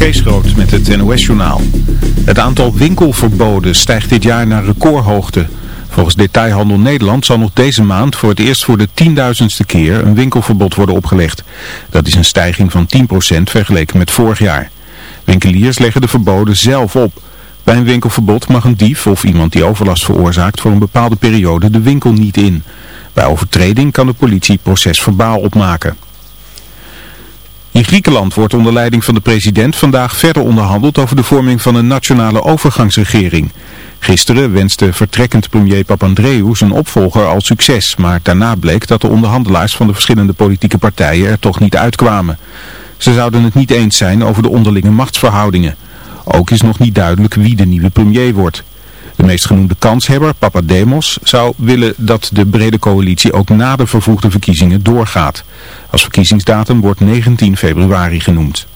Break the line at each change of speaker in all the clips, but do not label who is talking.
Kees Groot met het NOS-journaal. Het aantal winkelverboden stijgt dit jaar naar recordhoogte. Volgens Detailhandel Nederland zal nog deze maand voor het eerst voor de tienduizendste keer een winkelverbod worden opgelegd. Dat is een stijging van 10% vergeleken met vorig jaar. Winkeliers leggen de verboden zelf op. Bij een winkelverbod mag een dief of iemand die overlast veroorzaakt voor een bepaalde periode de winkel niet in. Bij overtreding kan de politie procesverbaal opmaken. In Griekenland wordt onder leiding van de president vandaag verder onderhandeld over de vorming van een nationale overgangsregering. Gisteren wenste vertrekkend premier Papandreou zijn opvolger al succes, maar daarna bleek dat de onderhandelaars van de verschillende politieke partijen er toch niet uitkwamen. Ze zouden het niet eens zijn over de onderlinge machtsverhoudingen. Ook is nog niet duidelijk wie de nieuwe premier wordt. De meest genoemde kanshebber, Papademos, zou willen dat de brede coalitie ook na de vervoegde verkiezingen doorgaat. Als verkiezingsdatum wordt 19 februari genoemd.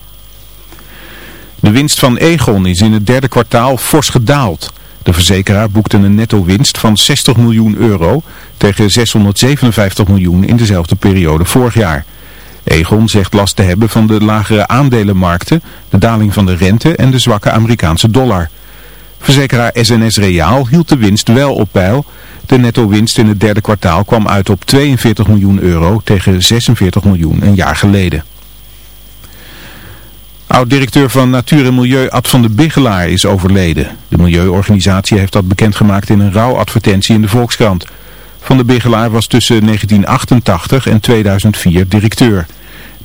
De winst van Egon is in het derde kwartaal fors gedaald. De verzekeraar boekte een netto winst van 60 miljoen euro tegen 657 miljoen in dezelfde periode vorig jaar. Egon zegt last te hebben van de lagere aandelenmarkten, de daling van de rente en de zwakke Amerikaanse dollar. Verzekeraar SNS Reaal hield de winst wel op peil. De netto-winst in het derde kwartaal kwam uit op 42 miljoen euro tegen 46 miljoen een jaar geleden. Oud-directeur van Natuur en Milieu Ad van de Bigelaar is overleden. De milieuorganisatie heeft dat bekendgemaakt in een rouwadvertentie in de Volkskrant. Van de Bigelaar was tussen 1988 en 2004 directeur.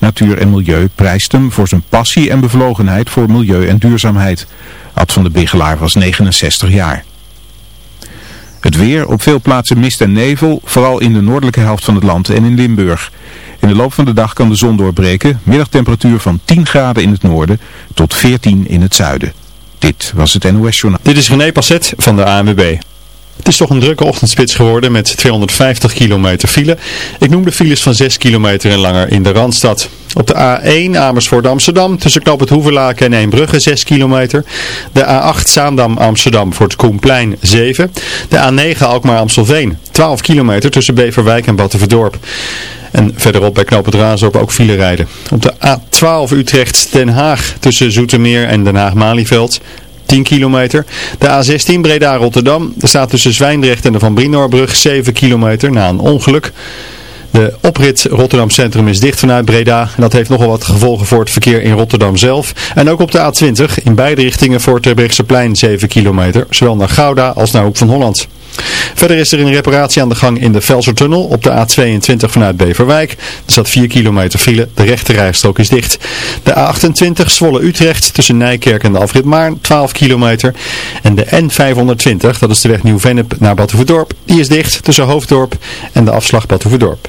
Natuur en Milieu prijst hem voor zijn passie en bevlogenheid voor milieu en duurzaamheid. Ad van de Bigelaar was 69 jaar. Het weer, op veel plaatsen mist en nevel, vooral in de noordelijke helft van het land en in Limburg. In de loop van de dag kan de zon doorbreken, middagtemperatuur van 10 graden in het noorden tot 14 in het zuiden. Dit was het NOS Journaal.
Dit is René Passet van de ANWB. Het is toch een drukke ochtendspits geworden met 250 kilometer file. Ik noem de files van 6 kilometer en langer in de Randstad. Op de A1 Amersfoort Amsterdam tussen Knop het Hoevelaken en Eembrugge 6 kilometer. De A8 Zaandam Amsterdam voor het Koenplein 7. De A9 Alkmaar Amstelveen 12 kilometer tussen Beverwijk en Battenverdorp. En verderop bij Knoop het Raasdorp ook file rijden. Op de A12 Utrecht Den Haag tussen Zoetermeer en Den Haag-Malieveld 10 kilometer. De A16 Breda-Rotterdam. Er staat tussen Zwijndrecht en de Van Brinoorbrug 7 kilometer na een ongeluk. De oprit Rotterdam Centrum is dicht vanuit Breda. En dat heeft nogal wat gevolgen voor het verkeer in Rotterdam zelf. En ook op de A20 in beide richtingen voor plein 7 kilometer. Zowel naar Gouda als naar Hoek van Holland. Verder is er een reparatie aan de gang in de Velsertunnel op de A22 vanuit Beverwijk. Er staat 4 kilometer file, de rechte rijstrook is dicht. De A28 Zwolle-Utrecht tussen Nijkerk en de Afrit Maarn, 12 kilometer. En de N520, dat is de weg Nieuw-Vennep naar Batuverdorp, die is dicht tussen Hoofddorp en de afslag Batuverdorp.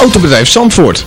Autobedrijf Zandvoort.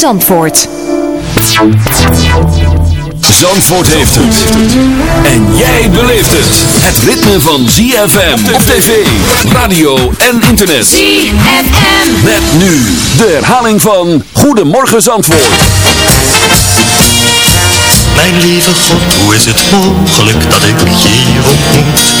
Zandvoort.
Zandvoort heeft het. En jij beleeft het. Het ritme van ZFM op tv, radio en internet.
ZFM.
Met nu de herhaling van Goedemorgen Zandvoort.
Mijn lieve God, hoe is het mogelijk dat ik je hier ontmoet?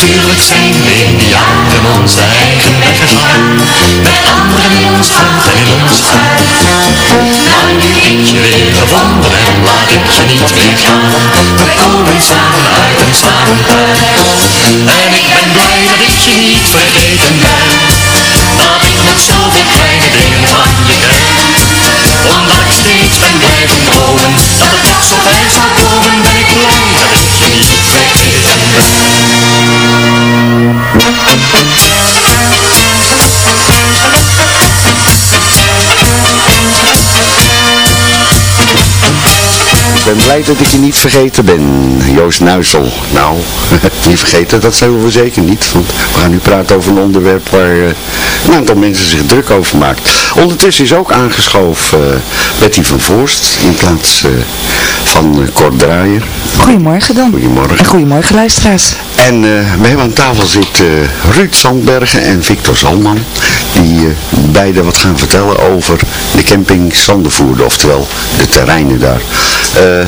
Natuurlijk zijn we in die jaren onze eigen weg gegaan. Met anderen in ons hart en in ons hart Maar nu ik je weer gevonden en laat ik je niet meer gaan We komen samen uit een samen thuis En ik ben blij dat ik je niet vergeten ben. Dat ik nog zoveel kleine dingen van je Omdat ik steeds ben blijven dromen Dat het toch zo bij zou komen Ben ik blij dat ik je niet vergeten ben
blij dat ik je niet vergeten ben, Joost Nuisel. Nou, niet vergeten, dat zijn we zeker niet. Want we gaan nu praten over een onderwerp waar eh, een aantal mensen zich druk over maakt. Ondertussen is ook aangeschoven eh, Betty van Voorst in plaats eh, van Cor Draaier.
Goedemorgen dan.
Goedemorgen.
En goedemorgen luisteraars.
En uh, we hebben aan tafel zitten Ruud Zandbergen en Victor Zalman. Die uh, beide wat gaan vertellen over de camping Sandervoerde, oftewel de terreinen daar. Uh,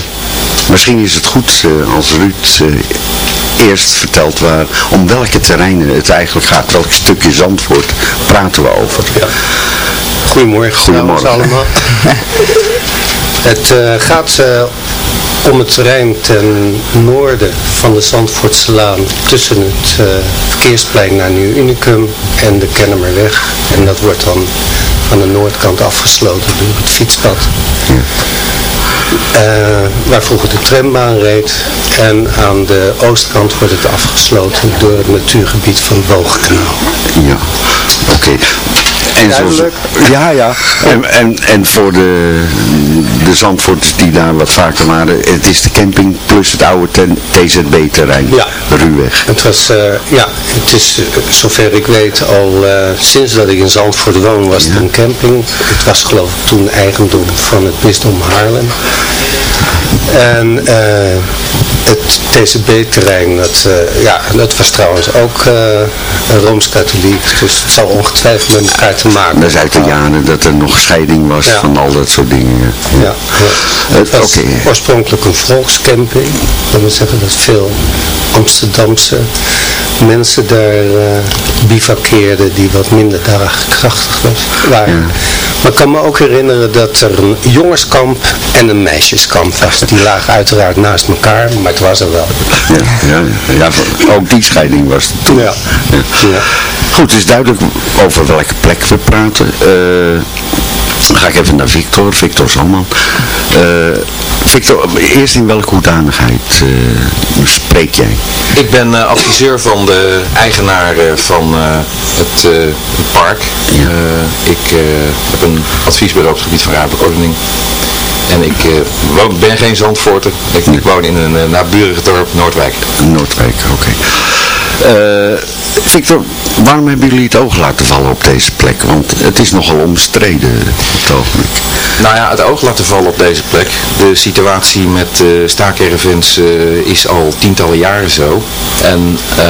misschien is het goed als Ruud eerst vertelt waar, om welke terreinen het eigenlijk gaat. Welk stukje Zandvoort praten we over.
Ja. Goedemorgen,
Goedemorgen.
allemaal. het gaat om het terrein ten noorden van de Zandvoortselaan tussen het uh, verkeersplein naar Nieuw Unicum en de Kennemerweg. En dat wordt dan aan de noordkant afgesloten door het fietspad. Waar vroeger de trambaan reed. En aan de oostkant wordt het afgesloten door het natuurgebied van het Boogkanaal.
Ja, oké. Okay. En zoals, ja, ja. En, en, en voor de, de Zandvoorters die daar wat vaker waren, het is de camping plus het oude TZB-terrein,
ja.
Ruweg.
Het was, uh, ja, het is uh, zover ik weet al uh, sinds dat ik in Zandvoort woon was het een camping. Het was geloof ik toen eigendom van het bisdom Haarlem. En het TCB-terrein, dat, uh, ja, dat was trouwens ook uh, Rooms-Katholiek, dus het zal ongetwijfeld met elkaar te maken
Dat is uit de jaren dat er nog scheiding was ja. van al dat soort dingen.
Ja, ja. het was okay. oorspronkelijk een volkscamping, dat wil zeggen dat veel Amsterdamse mensen daar uh, bivakkeerden die wat minder krachtig waren. Ja. Maar ik kan me ook herinneren dat er een jongenskamp en een meisjeskamp was. Die lagen uiteraard naast elkaar, maar het was er wel.
Ja, ja, ja ook die scheiding was er toen.
Ja.
ja. Goed, het is duidelijk over welke plek we praten. Uh, dan ga ik even naar Victor, Victor Zalman. Uh, Victor, eerst in welke hoedanigheid uh, spreek jij?
Ik ben uh, adviseur van de eigenaar van het park. Ja. ik heb een adviesbureau op het gebied van ruimtelijke ordening. En ik woon, ben geen Zandvoorter. Ik, ik woon in een naburige dorp, Noordwijk.
Noordwijk, oké. Okay. Victor, waarom hebben jullie het oog laten vallen op deze plek? Want het is nogal omstreden op het ogenblik.
Nou ja, het oog laten vallen op deze plek. De situatie met uh, staakervens uh, is al tientallen jaren zo. En uh,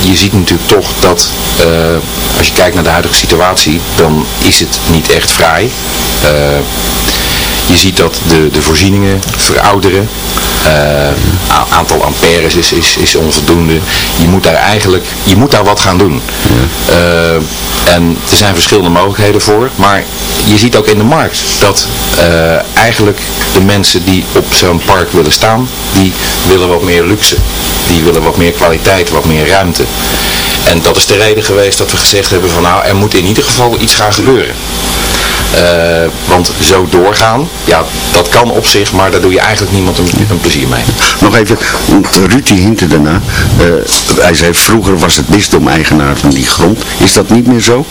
je ziet natuurlijk toch dat als je kijkt naar de huidige situatie, dan is het niet echt vrij. Je ziet dat de, de voorzieningen verouderen. a- aantal amperes is, is, is onvoldoende. Je moet daar eigenlijk, je moet daar wat gaan doen. Eh, en er zijn verschillende mogelijkheden voor, maar je ziet ook in de markt dat eh, eigenlijk de mensen die op zo'n park willen staan, die willen wat meer luxe. Die willen wat meer kwaliteit, wat meer ruimte. En dat is de reden geweest dat we gezegd hebben van nou, er moet in ieder geval iets gaan gebeuren. Eh, want zo doorgaan, ja, dat kan op zich, maar daar doe je eigenlijk niemand een, een plezier mee.
Nog even, Ruud die hintte daarna. eh, hij zei vroeger was het bisdom eigenaar van die grond. Is dat niet meer zo?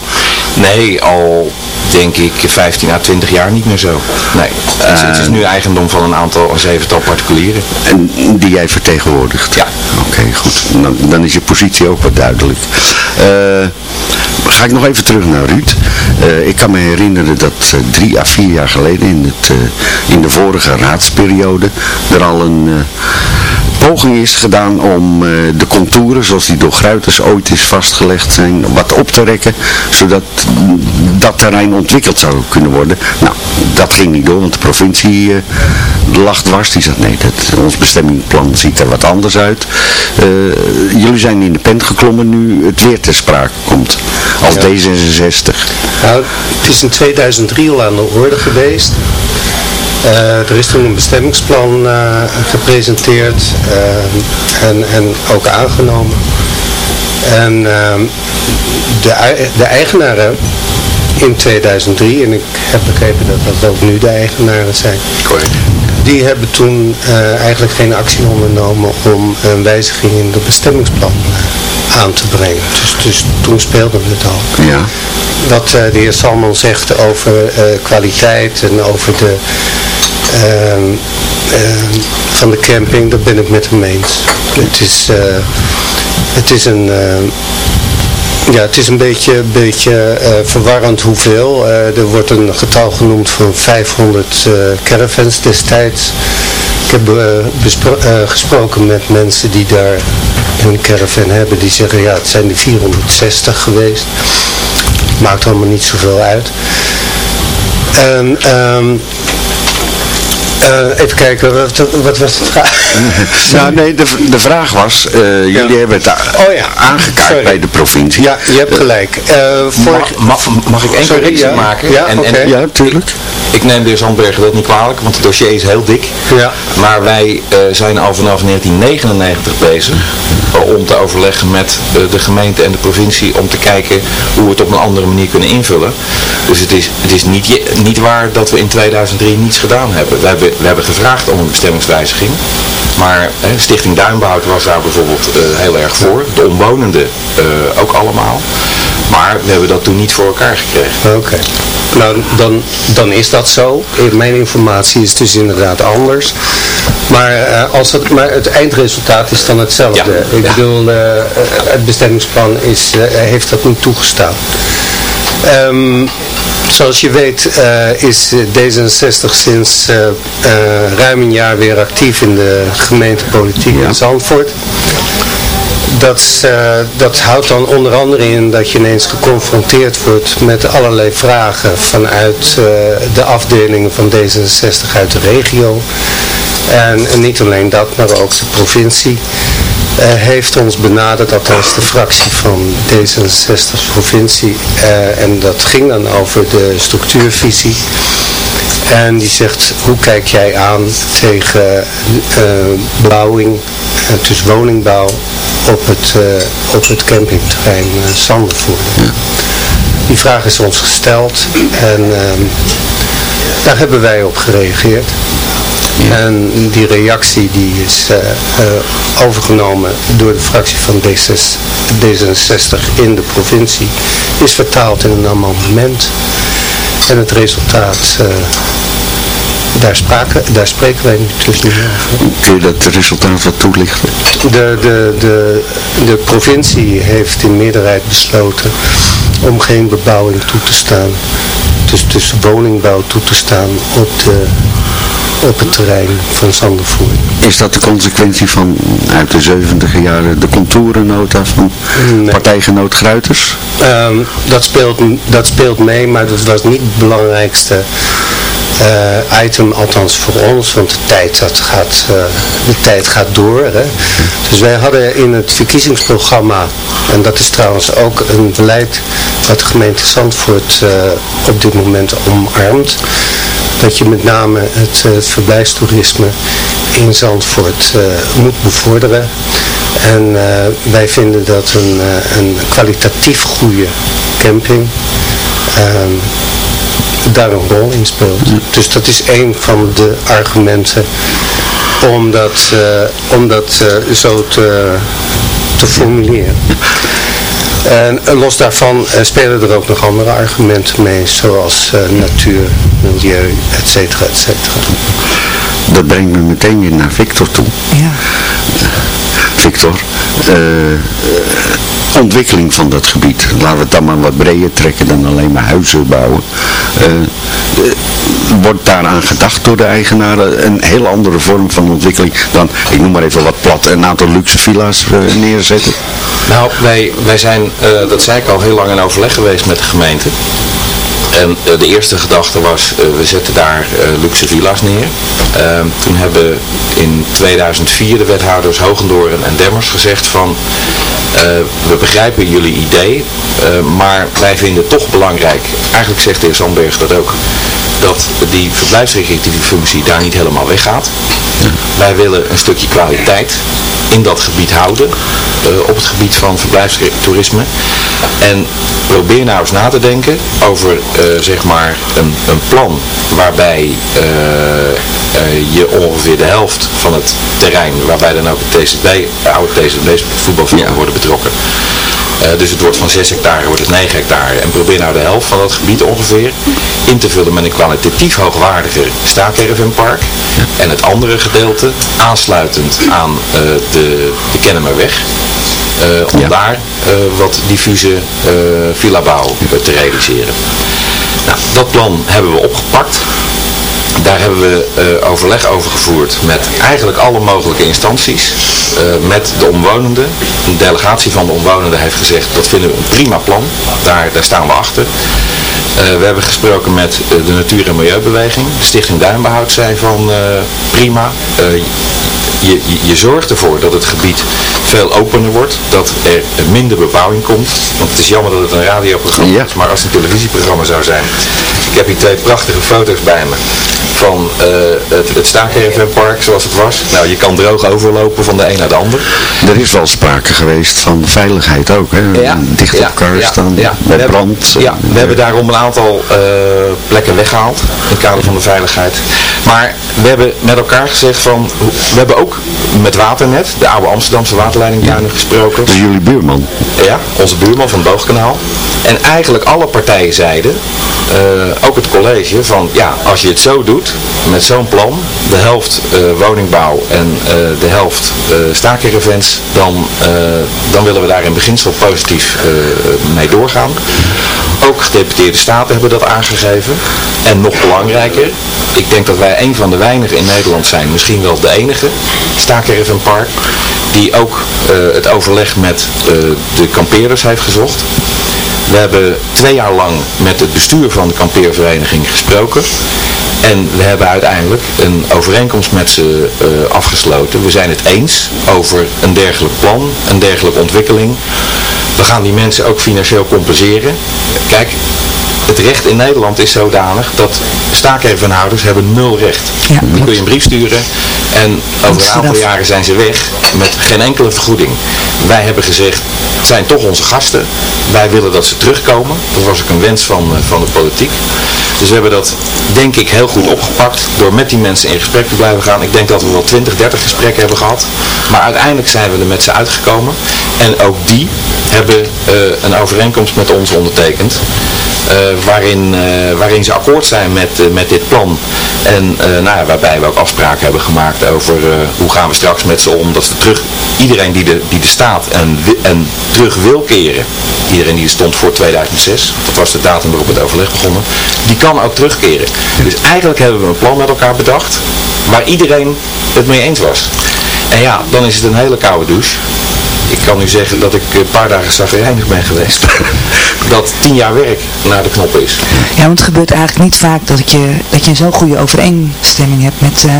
Nee, al denk ik 15 à 20 jaar niet meer zo. Nee, het, is- het is nu eigendom van een aantal, een zevental particulieren.
En die jij vertegenwoordigt?
Ja.
Oké, goed. Dan, dan is je positie ook wat duidelijk. Eh, ga ik nog even terug naar Ruud. Eh, ik kan me herinneren dat eh, drie à vier jaar geleden in, het, eh, in de vorige raadsperiode er al een poging is gedaan om eh, de contouren zoals die door Gruiters ooit is vastgelegd zijn wat op te rekken zodat dat terrein ontwikkeld zou kunnen worden. Nou, dat ging niet door want de provincie eh, lag dwars. Die zegt nee, dat, ons bestemmingsplan ziet er wat anders uit. Eh, jullie zijn in de pen geklommen nu het weer ter sprake komt als
Ja.
D66.
Nou, het is in 2003 al aan de orde geweest. Eh, er is toen een bestemmingsplan eh, gepresenteerd eh, en, en ook aangenomen. En ehm, de, de eigenaren in 2003, en ik heb begrepen dat dat ook nu de eigenaren zijn, die hebben toen eigenlijk geen actie ondernomen om een wijziging in het bestemmingsplan aan te brengen. Dus, dus toen speelde het al
Ja.
wat eh, de heer Salman zegt over kwaliteit en over de van de camping, dat ben ik met hem eens. Het is, eh, het is een eh, ja, het is een beetje, beetje eh, verwarrend hoeveel. Eh, er wordt een getal genoemd van 500 eh, caravans destijds. Ik heb gesproken met mensen die daar een caravan hebben. Die zeggen, ja, het zijn er 460 geweest. Maakt allemaal niet zoveel uit. En, ehm, eh, even kijken, wat, wat was de vraag?
nou nee, de, de vraag was, eh, jullie hebben het
Oh ja,
aangekaart
sorry.
bij de provincie.
Ja, je hebt gelijk. Eh, vorig-
Mag, mag, mag ik één correctie
ja.
maken?
Ja,
en, en,
Ja, tuurlijk.
Ik neem de heer Zandbergen dat niet kwalijk, want het dossier is heel dik.
Ja.
Maar wij eh, zijn al vanaf 1999 bezig om te overleggen met de gemeente en de provincie om te kijken hoe we het op een andere manier kunnen invullen. Dus het is, het is niet, je- niet waar dat we in 2003 niets gedaan hebben. We hebben, we hebben gevraagd om een bestemmingswijziging. Maar Stichting Duinbehoud was daar bijvoorbeeld eh, heel erg voor. De omwonenden eh, ook allemaal. Maar we hebben dat toen niet voor elkaar gekregen.
Oké. Nou, dan, dan is dat zo. Mijn informatie is dus inderdaad anders. Maar, eh, als het, maar het eindresultaat is dan hetzelfde.
Ja,
Ik
ja.
bedoel, het bestemmingsplan is, heeft dat niet toegestaan. Ehm, zoals je weet eh, is D66 sinds eh, eh, ruim een jaar weer actief in de gemeentepolitiek in Zandvoort. Dat, eh, dat houdt dan onder andere in dat je ineens geconfronteerd wordt met allerlei vragen vanuit eh, de afdelingen van D66 uit de regio. En, en niet alleen dat, maar ook de provincie eh, heeft ons benaderd, althans de fractie van D66 provincie. eh, en dat ging dan over de structuurvisie. En die zegt, hoe kijk jij aan tegen eh, bouwing, eh, dus woningbouw op het, eh, op het campingterrein uh, Sandervoort. Die vraag is ons gesteld en ehm, daar hebben wij op gereageerd. En die reactie die is eh, eh, overgenomen door de fractie van D6, D66 in de provincie, is vertaald in een amendement. En het resultaat, eh, daar, spraken, daar spreken wij nu over.
Kun je dat resultaat wat toelichten?
De, de, de, de provincie heeft in meerderheid besloten om geen bebouwing toe te staan, dus, dus woningbouw toe te staan op, de, op het terrein van Zandervoort.
Is dat de consequentie van uit de 70 jaren de contourennota van
Nee.
partijgenoot Gruiters?
Ehm, dat, speelt, dat speelt mee, maar dat was niet het belangrijkste eh, item, althans voor ons, want de tijd, dat gaat, eh, de tijd gaat door. Hè. Dus wij hadden in het verkiezingsprogramma, en dat is trouwens ook een beleid wat de gemeente Zandvoort uh, op dit moment omarmt, dat je met name het, het verblijfstoerisme in Zandvoort moet bevorderen. En wij vinden dat een, een kwalitatief goede camping ehm, daar een rol in speelt. Dus dat is een van de argumenten om dat, uh, om dat uh, zo te, te formuleren. En los daarvan spelen er ook nog andere argumenten mee, zoals uh, natuur, milieu, et cetera, et cetera.
Dat brengt me meteen weer naar Victor toe.
Ja.
Victor, ontwikkeling van dat gebied. Laten we het dan maar wat breder trekken dan alleen maar huizen bouwen. Uh, wordt daaraan gedacht door de eigenaren een heel andere vorm van ontwikkeling dan, ik noem maar even wat plat, een aantal luxe villa's neerzetten?
Nou, wij, wij zijn, dat zei ik al, heel lang in overleg geweest met de gemeente. En de eerste gedachte was, we zetten daar luxe villa's neer. Ehm, toen hebben in 2004 de wethouders Hogendoorn en Demmers gezegd van, we begrijpen jullie idee, maar wij vinden toch belangrijk, eigenlijk zegt de heer Sandberg dat ook, dat die verblijfsrecreatiefunctie daar niet helemaal weggaat. Wij willen een stukje kwaliteit in dat gebied houden, uh, op het gebied van verblijfstoerisme. En probeer nou eens na te denken over uh, zeg maar een, een plan waarbij uh, je ongeveer de helft van het terrein, waarbij dan ook het TCB, oude TCB voetbalvelden ja. worden betrokken. Uh, dus het wordt van 6 hectare wordt het 9 hectare. En probeer nou de helft van dat gebied ongeveer in te vullen met een kwalitatief hoogwaardiger staakervenpark. En het andere gedeelte aansluitend aan uh, de, de Kennemerweg. Uh, om ja. daar wat diffuse villa-bouw te realiseren. Nou, dat plan hebben we opgepakt. Daar hebben we uh, overleg over gevoerd met eigenlijk alle mogelijke instanties. Uh, met de omwonenden. Een delegatie van de omwonenden heeft gezegd, dat vinden we een prima plan. Daar, daar staan we achter. Uh, we hebben gesproken met de Natuur- en Milieubeweging. De Stichting Duinbehoud zei van prima. Je, je, je, zorgt ervoor dat het gebied veel opener wordt, dat er minder bebouwing komt. Want het is jammer dat het een radioprogramma ja. is, maar als het een televisieprogramma zou zijn. Ik heb hier twee prachtige foto's bij me van uh, het, het Park zoals het was. Nou, je kan droog overlopen van de een naar de ander.
Er is wel sprake geweest van veiligheid ook, hè?
Ja,
Dicht op
ja,
elkaar
ja,
staan,
ja.
bij
we
brand.
Hebben, ja, we hebben daarom een aantal uh, plekken weggehaald in het kader van de veiligheid. Maar we hebben met elkaar gezegd van, we hebben ook met Waternet, de oude Amsterdamse waterleidingduinen, ja. gesproken.
Dus jullie buurman?
Ja, onze buurman van het Boogkanaal. En eigenlijk alle partijen zeiden, uh, ook het college, van ja, als je het zo doet, met zo'n plan, de helft uh, woningbouw en uh, de helft uh, dan, dan willen we daar in beginsel positief mee doorgaan. Ook gedeputeerde staten hebben dat aangegeven. En nog belangrijker, ik denk dat wij een van de weinigen in Nederland zijn, misschien wel de enige, staakervenpark, die ook het overleg met de kampeerders heeft gezocht. We hebben twee jaar lang met het bestuur van de kampeervereniging gesproken. En we hebben uiteindelijk een overeenkomst met ze uh, afgesloten. We zijn het eens over een dergelijk plan, een dergelijke ontwikkeling. We gaan die mensen ook financieel compenseren. Kijk, het recht in Nederland is zodanig dat staakervenhouders hebben nul recht.
Ja,
Dan kun je een brief sturen en over een aantal jaren zijn ze weg met geen enkele vergoeding. Wij hebben gezegd, het zijn toch onze gasten. Wij willen dat ze terugkomen. Dat was ook een wens van, van de politiek. Dus we hebben dat denk ik heel goed opgepakt door met die mensen in gesprek te blijven gaan. Ik denk dat we wel 20, 30 gesprekken hebben gehad. Maar uiteindelijk zijn we er met ze uitgekomen. En ook die hebben uh, een overeenkomst met ons ondertekend. Uh, waarin, uh, waarin ze akkoord zijn met, uh, met dit plan. En nou waarbij we ook afspraken hebben gemaakt over hoe gaan we straks met ze om. Dat ze terug, iedereen die de, die de staat en, en terug wil keren, iedereen die stond voor 2006, dat was de datum waarop het overleg begonnen, die kan ook terugkeren. Dus eigenlijk hebben we een plan met elkaar bedacht waar iedereen het mee eens was. En ja, dan is het een hele koude douche. Ik kan u zeggen dat ik een paar dagen zagrijnig ben geweest. dat tien jaar werk naar de knop is.
Ja, want het gebeurt eigenlijk niet vaak dat je, dat je zo'n goede overeenstemming hebt met uh,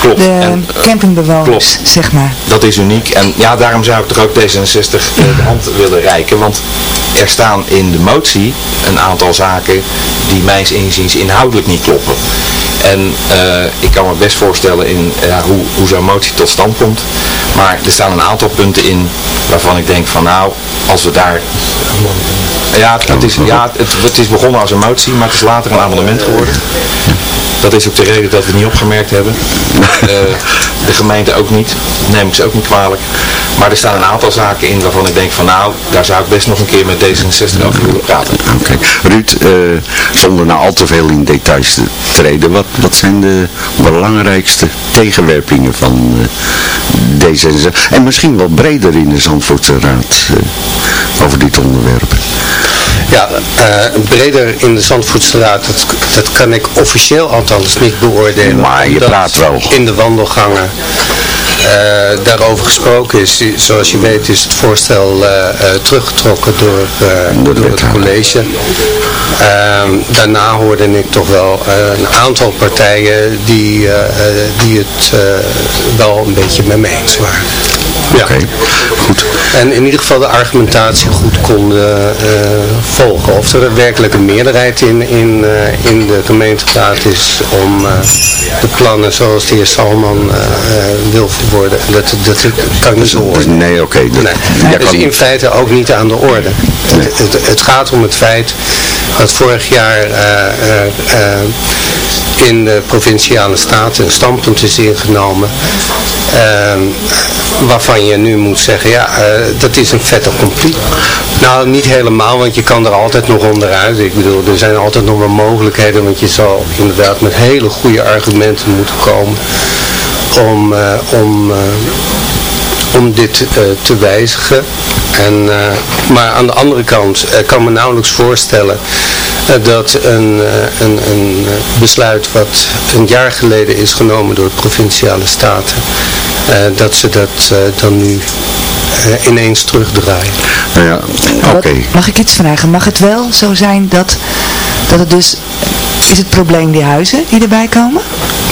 klopt.
de
en, uh,
campingbewoners,
klopt.
zeg maar.
Dat is uniek. En ja, daarom zou ik toch ook D66 de hand willen reiken. Want er staan in de motie een aantal zaken die mijns inziens inhoudelijk niet kloppen. En uh, ik kan me best voorstellen in ja, hoe, hoe zo'n motie tot stand komt. Maar er staan een aantal punten in waarvan ik denk van nou, als we daar... Ja, het is, ja het, het is begonnen als een motie, maar het is later een amendement geworden. Dat is ook de reden dat we het niet opgemerkt hebben. Uh, de gemeente ook niet. Neem ik ze ook niet kwalijk. Maar er staan een aantal zaken in waarvan ik denk van nou, daar zou ik best nog een keer met D66 over willen praten.
Oké. Okay. Ruud, uh, zonder nou al te veel in details te treden, wat, wat zijn de belangrijkste tegenwerpingen van uh, D66? En misschien wel breder in de Zandvoortse Raad over dit onderwerp.
Ja, uh, breder in de Zandvoortse Raad, dat, dat kan ik officieel althans niet beoordelen.
Maar je praat wel.
In de wandelgangen uh, daarover gesproken is. Zoals je weet is het voorstel uh, teruggetrokken door, door, door het college. Ehm, daarna hoorde ik toch wel een aantal partijen die, die het wel een beetje met me eens waren.
Ja. Oké, okay.
En in ieder geval de argumentatie goed konden volgen. Of er werkelijk een meerderheid in, in, uh, in de gemeenteraad is om uh, de plannen zoals de heer Salman wil verwoorden. Dat, dat, dat kan niet zo horen.
Nee, oké. Okay.
Nee. Dat is in feite ook niet aan de orde. Nee. Het, het, het, gaat om het feit dat vorig jaar in de provinciale staten een standpunt is ingenomen waarvan je nu moet zeggen, ja, dat is een vet accompli. Nou, niet helemaal, want je kan er altijd nog onderuit. Ik bedoel, er zijn altijd nog wel mogelijkheden, want je zal inderdaad met hele goede argumenten moeten komen om, uh, om, uh, om dit te wijzigen. En, maar aan de andere kant kan me nauwelijks voorstellen dat een, een, een besluit wat een jaar geleden is genomen door de provinciale staten, dat ze dat dan nu ineens terugdraaien.
Nou ja, oké. Okay.
Mag ik iets vragen? Mag het wel zo zijn dat, dat het dus... Is het probleem die huizen die erbij komen?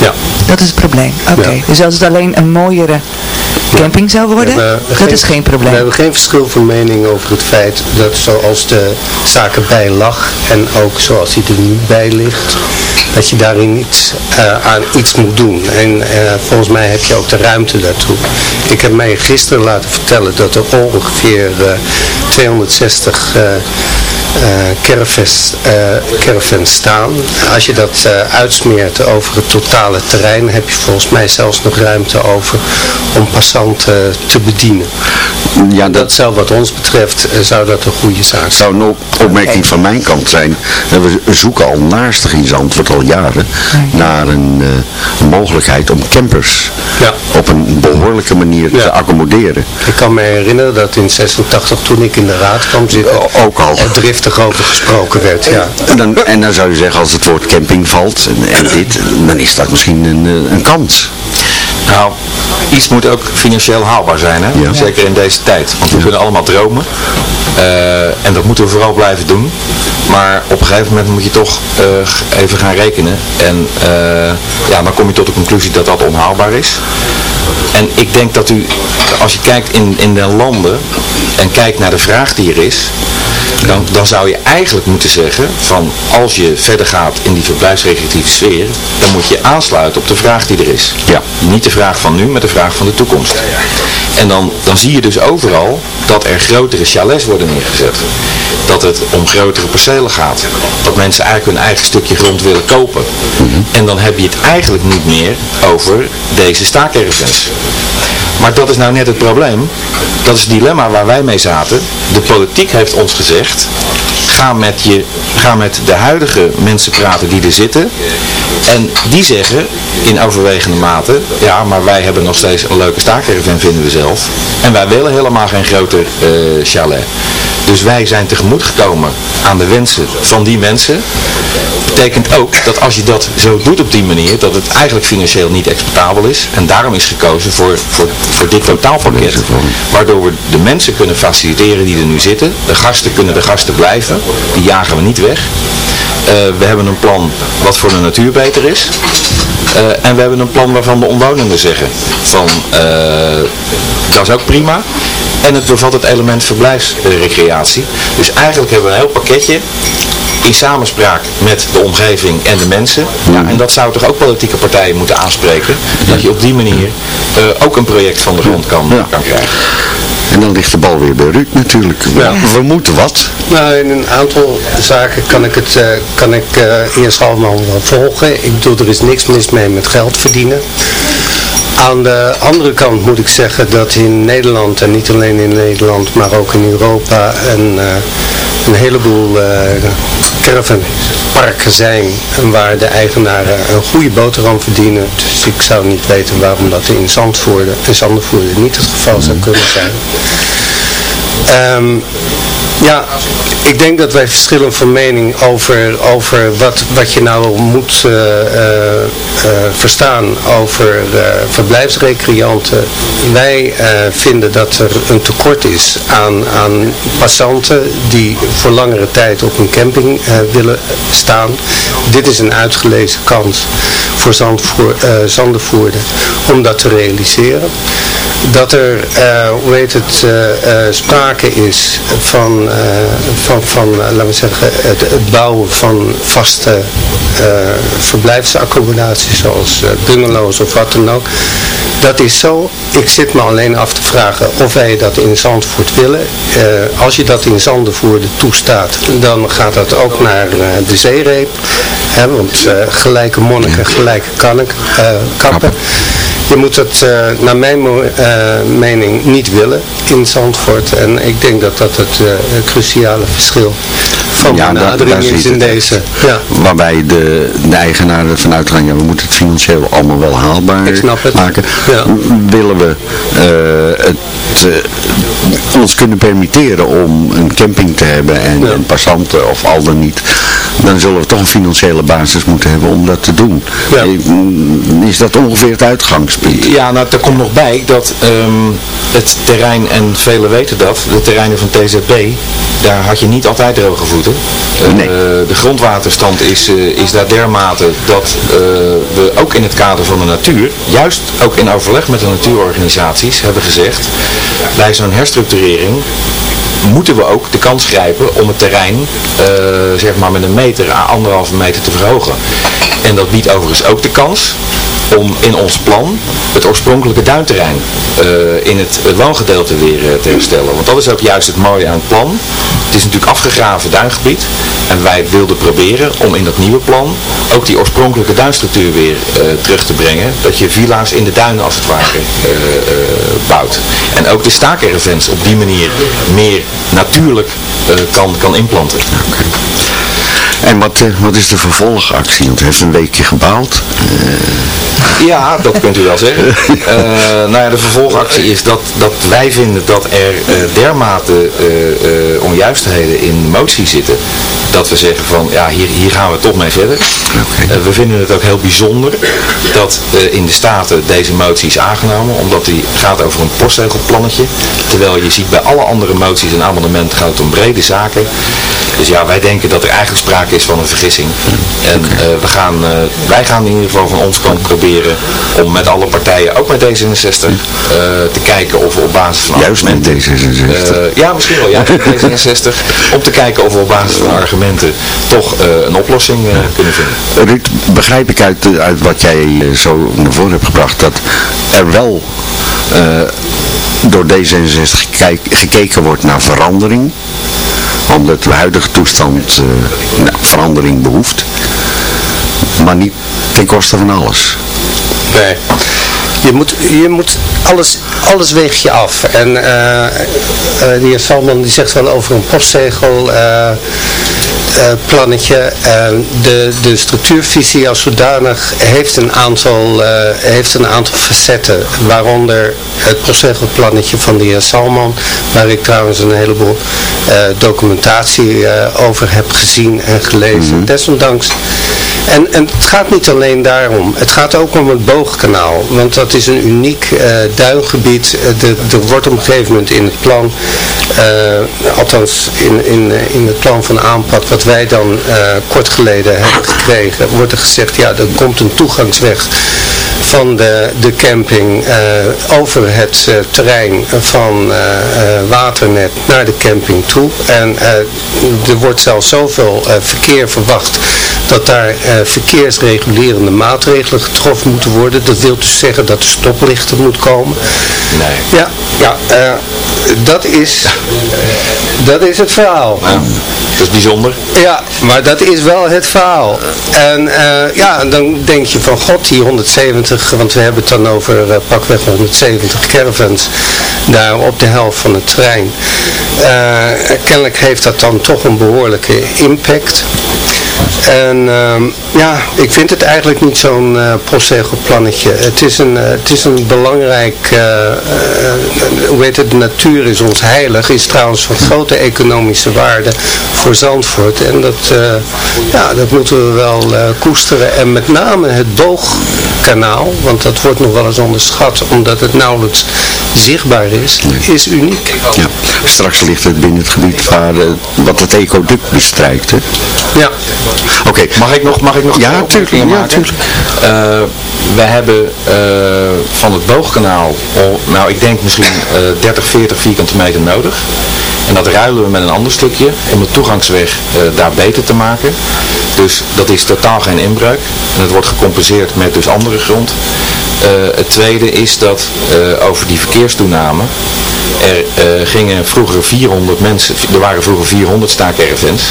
Ja.
Dat is het probleem. Oké. Okay. Ja. Dus als het alleen een mooiere camping zou worden, dat
geen,
is geen probleem.
We hebben geen verschil van mening over het feit dat zoals de zaken bij lag en ook zoals die er nu bij ligt, dat je daarin iets, uh, aan iets moet doen. En uh, volgens mij heb je ook de ruimte daartoe. Ik heb mij gisteren laten vertellen dat er ongeveer uh, 260 caravans, caravans staan. Als je dat uitsmeert over het totale terrein, heb je volgens mij zelfs nog ruimte over om passanten te bedienen.
Ja, dat,
dat zou wat ons betreft, zou dat een goede zaak zijn.
zou een opmerking van mijn kant zijn. We zoeken al naastig in Zandvoort al jaren naar een, uh, mogelijkheid om campers
ja.
op een behoorlijke manier
Ja.
te accommoderen.
Ik kan me herinneren dat in 86 toen ik in de raad kwam zitten,
ook al.
er over gesproken werd. Ja.
En dan, en dan zou je zeggen, als het woord camping valt en, en dit, dan is dat misschien een, eh, een kans.
Nou, iets moet ook financieel haalbaar zijn, hè?
Ja.
zeker in deze tijd. Want we kunnen allemaal dromen. Uh, en dat moeten we vooral blijven doen. Maar op een gegeven moment moet je toch uh, even gaan rekenen. En uh, ja, dan kom je tot de conclusie dat dat onhaalbaar is. En ik denk dat u, als je kijkt in, in de landen en kijkt naar de vraag die er is, dan, dan zou je eigenlijk moeten zeggen van als je verder gaat in die verblijfsrecreatieve sfeer, dan moet je aansluiten op de vraag die er is.
Ja.
Niet de vraag van nu, maar de vraag van de toekomst. En dan, dan zie je dus overal dat er grotere chalets worden neergezet. Dat het om grotere percelen gaat. Dat mensen eigenlijk hun eigen stukje grond willen kopen. En dan heb je het eigenlijk niet meer over deze staakervens. Maar dat is nou net het probleem. Dat is het dilemma waar wij mee zaten. De politiek heeft ons gezegd, ga met, je, ga met de huidige mensen praten die er zitten. En die zeggen in overwegende mate, ja, maar wij hebben nog steeds een leuke staakerven, vinden we zelf. En wij willen helemaal geen grote uh, chalet. Dus wij zijn tegemoet gekomen aan de wensen van die mensen. Betekent ook dat als je dat zo doet op die manier, dat het eigenlijk financieel niet exportabel is. En daarom is gekozen voor, voor, voor dit totaalpakket. Waardoor we de mensen kunnen faciliteren die er nu zitten. De gasten kunnen de gasten blijven. Die jagen we niet weg. Uh, we hebben een plan wat voor de natuur beter is. Uh, en we hebben een plan waarvan de omwonenden zeggen van uh, dat is ook prima. En het bevat het element verblijfsrecreatie. Dus eigenlijk hebben we een heel pakketje in samenspraak met de omgeving en de mensen. Ja, en dat zou toch ook politieke partijen moeten aanspreken. Dat je op die manier uh, ook een project van de grond kan, ja. kan krijgen.
En dan ligt de bal weer bij Ruud natuurlijk. Ja. We moeten wat.
Nou, in een aantal zaken kan ik het uh, kan ik, uh, Schalman wel volgen. Ik bedoel, er is niks mis mee met geld verdienen. Aan de andere kant moet ik zeggen dat in Nederland, en niet alleen in Nederland, maar ook in Europa, een, uh, een heleboel uh, caravanparken zijn waar de eigenaren een goede boterham verdienen. Dus ik zou niet weten waarom dat in Zandvoorde en Zandervoorde niet het geval zou kunnen zijn. Um, ja, ik denk dat wij verschillen van mening over, over wat, wat je nou moet uh, uh, verstaan over verblijfsrecreanten. Wij vinden dat er een tekort is aan, aan passanten die voor langere tijd op een camping willen staan. Dit is een uitgelezen kans voor Zandvoer, Zandervoerde om dat te realiseren dat er, uh, hoe heet het, uh, sprake is van, van, van laten we zeggen, het, het bouwen van vaste verblijfsaccommodaties zoals bungalows of wat dan ook. Dat is zo. Ik zit me alleen af te vragen of wij dat in Zandvoort willen. als je dat in Zandvoort toestaat, dan gaat dat ook naar de zeereep. Hè, want gelijke monniken, gelijke kannen, kappen. Je moet het uh, naar mijn uh, mening niet willen in Zandvoort. En ik denk dat dat het uh, cruciale verschil van ja, benadering is in deze. Ja.
Waarbij de, de eigenaar ervan uitgaan, ja, we moeten het financieel allemaal wel haalbaar het. maken. Ja. Willen we het, ons kunnen permitteren om een camping te hebben en, ja. en passanten of al dan niet, dan zullen we toch een financiële basis moeten hebben om dat te doen. Is dat ongeveer het uitgangspunt?
Ja, nou, er komt nog bij dat um, het terrein, en velen weten dat, de terreinen van TZB, daar had je niet altijd droge voeten. Nee. Uh, de grondwaterstand is, uh, is daar dermate dat uh, we ook in het kader van de natuur, juist ook in overleg met de natuurorganisaties, hebben gezegd, bij zo'n herstructurering moeten we ook de kans grijpen om het terrein zeg maar met een meter à anderhalve meter te verhogen. En dat biedt overigens ook de kans om in ons plan het oorspronkelijke duinterrein uh, in het woongedeelte weer uh, te herstellen. Want dat is ook juist het mooie aan het plan. Het is natuurlijk afgegraven duingebied en wij wilden proberen om in dat nieuwe plan ook die oorspronkelijke duinstructuur weer uh, terug te brengen. Dat je villa's in de duinen als het ware bouwt. En ook de staakervens op die manier meer natuurlijk kan, kan inplanten. Okay.
En wat, wat is de vervolgactie? Want het heeft een weekje gebouwd.
Ja, dat kunt u wel zeggen. Uh, nou ja, de vervolgactie is dat, dat wij vinden dat er dermate onjuistheden in motie zitten. Dat we zeggen van, ja, hier, hier gaan we toch mee verder. Okay. we vinden het ook heel bijzonder dat in de Staten deze motie is aangenomen. Omdat die gaat over een postzegelplannetje. Terwijl je ziet bij alle andere moties en amendementen gaat het om brede zaken. Dus ja, wij denken dat er eigenlijk sprake is van een vergissing. En we gaan, wij gaan in ieder geval van ons kant proberen om met alle partijen, ook met D66, uh, te kijken of we op basis van
Juist met D66?
Uh, ja, misschien wel, met D66. om te kijken of we op basis van argumenten toch een oplossing kunnen vinden.
Ruud, begrijp ik uit, uit wat jij zo naar voren hebt gebracht, dat er wel door D66 gekijk, gekeken wordt naar verandering omdat de huidige toestand nou, verandering behoeft maar niet ten koste van alles.
Nee. Je moet, je moet alles, alles weeg je af. En uh, uh, de heer Salman die zegt wel over een postzegel. Plannetje. de, de structuurvisie als zodanig heeft een aantal, heeft een aantal facetten, waaronder het procesplannetje van de heer Salman, waar ik trouwens een heleboel documentatie over heb gezien en gelezen. Mhm. Desondanks en, en het gaat niet alleen daarom. Het gaat ook om het boogkanaal. Want dat is een uniek uh, duingebied. Uh, er wordt op een gegeven moment in het plan, uh, althans in, in, in het plan van aanpak wat wij dan kort geleden hebben gekregen, wordt er gezegd, ja, er komt een toegangsweg van de, de camping over het terrein van Waternet naar de camping toe. En er wordt zelfs zoveel verkeer verwacht dat daar verkeersregulerende maatregelen getroffen moeten worden. Dat wil dus zeggen dat er stoplichten moet komen.
Nee.
Ja, ja uh, dat, is, dat is het verhaal.
Ja, dat is bijzonder.
Ja, maar dat is wel het verhaal. En uh, ja, dan denk je van god, die 170, want we hebben het dan over pakweg 170 caravans daar op de helft van het terrein. kennelijk heeft dat dan toch een behoorlijke impact. En ehm, ja, ik vind het eigenlijk niet zo'n uh, plannetje. Het is een, uh, het is een belangrijk, uh, hoe heet het, de natuur is ons heilig, is trouwens van grote economische waarde voor Zandvoort. En dat, ja, dat moeten we wel koesteren. En met name het boogkanaal, want dat wordt nog wel eens onderschat, omdat het nauwelijks zichtbaar is, is uniek.
Ja, straks ligt het binnen het gebied waar, wat het ecoduct bestrijkt. Hè?
Ja.
Oké, mag ik nog, mag ik nog
ja, tuurlijk, ja, maken?
Uh, we hebben uh, van het boogkanaal, al, nou ik denk misschien uh, 30, 40 vierkante meter nodig. En dat ruilen we met een ander stukje om de toegangsweg daar beter te maken. Dus dat is totaal geen inbreuk. En het wordt gecompenseerd met dus andere grond. het tweede is dat over die verkeerstoename er gingen vroeger 400 mensen, er waren vroeger 400 staakervens.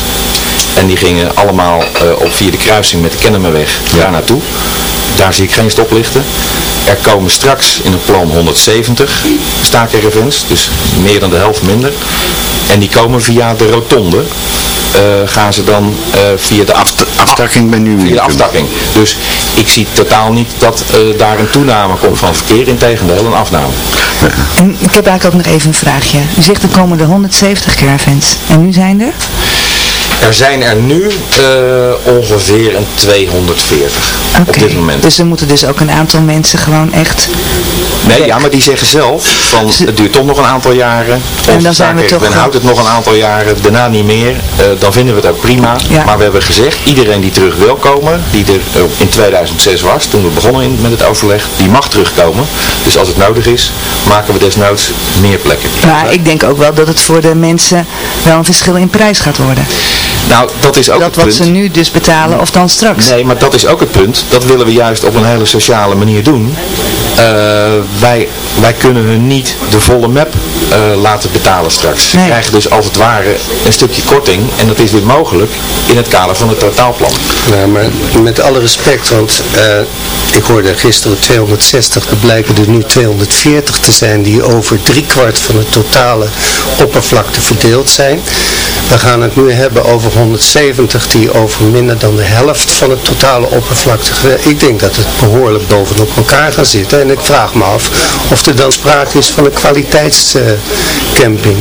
En die gingen allemaal uh, op via de kruising met de Kennemerweg daar naartoe. Daar zie ik geen stoplichten. Er komen straks in het plan 170 staakerevens, dus meer dan de helft minder. En die komen via de rotonde. Uh, gaan ze dan uh, via de aft
aftakking bij nu
via de aftakking. Dus ik zie totaal niet dat uh, daar een toename komt van verkeer, in tegendeel een afname.
En ik heb eigenlijk ook nog even een vraagje. U zegt er komen er 170 caravans. En nu zijn er?
Er zijn er nu uh, ongeveer een 240 op dit moment.
Dus er moeten dus ook een aantal mensen gewoon echt...
Nee, ja, maar die zeggen zelf van het duurt toch nog een aantal jaren.
En dan zijn we toch...
Men houdt het nog een aantal jaren, daarna niet meer. Uh, dan vinden we het ook prima. Ja. Maar we hebben gezegd, iedereen die terug wil komen, die er uh, in 2006 was, toen we begonnen in, met het overleg, die mag terugkomen. Dus als het nodig is, maken we desnoods meer plekken.
Maar ik denk ook wel dat het voor de mensen wel een verschil in prijs gaat worden.
Nou, dat is ook
dat
het
wat ze nu dus betalen of dan straks.
Nee, maar dat is ook het punt. Dat willen we juist op een hele sociale manier doen. Uh, wij, wij kunnen hun niet de volle map uh, laten betalen straks. Ze krijgen dus als het ware een stukje korting. En dat is weer mogelijk in het kader van het totaalplan.
Nou, maar met alle respect, want uh, ik hoorde gisteren 260, er blijken er nu 240 te zijn die over driekwart van het totale oppervlakte verdeeld zijn. We gaan het nu hebben over 170 die over minder dan de helft van het totale oppervlakte. Ik denk dat het behoorlijk bovenop elkaar gaat zitten. En ik vraag me af of er dan sprake is van een kwaliteitscamping.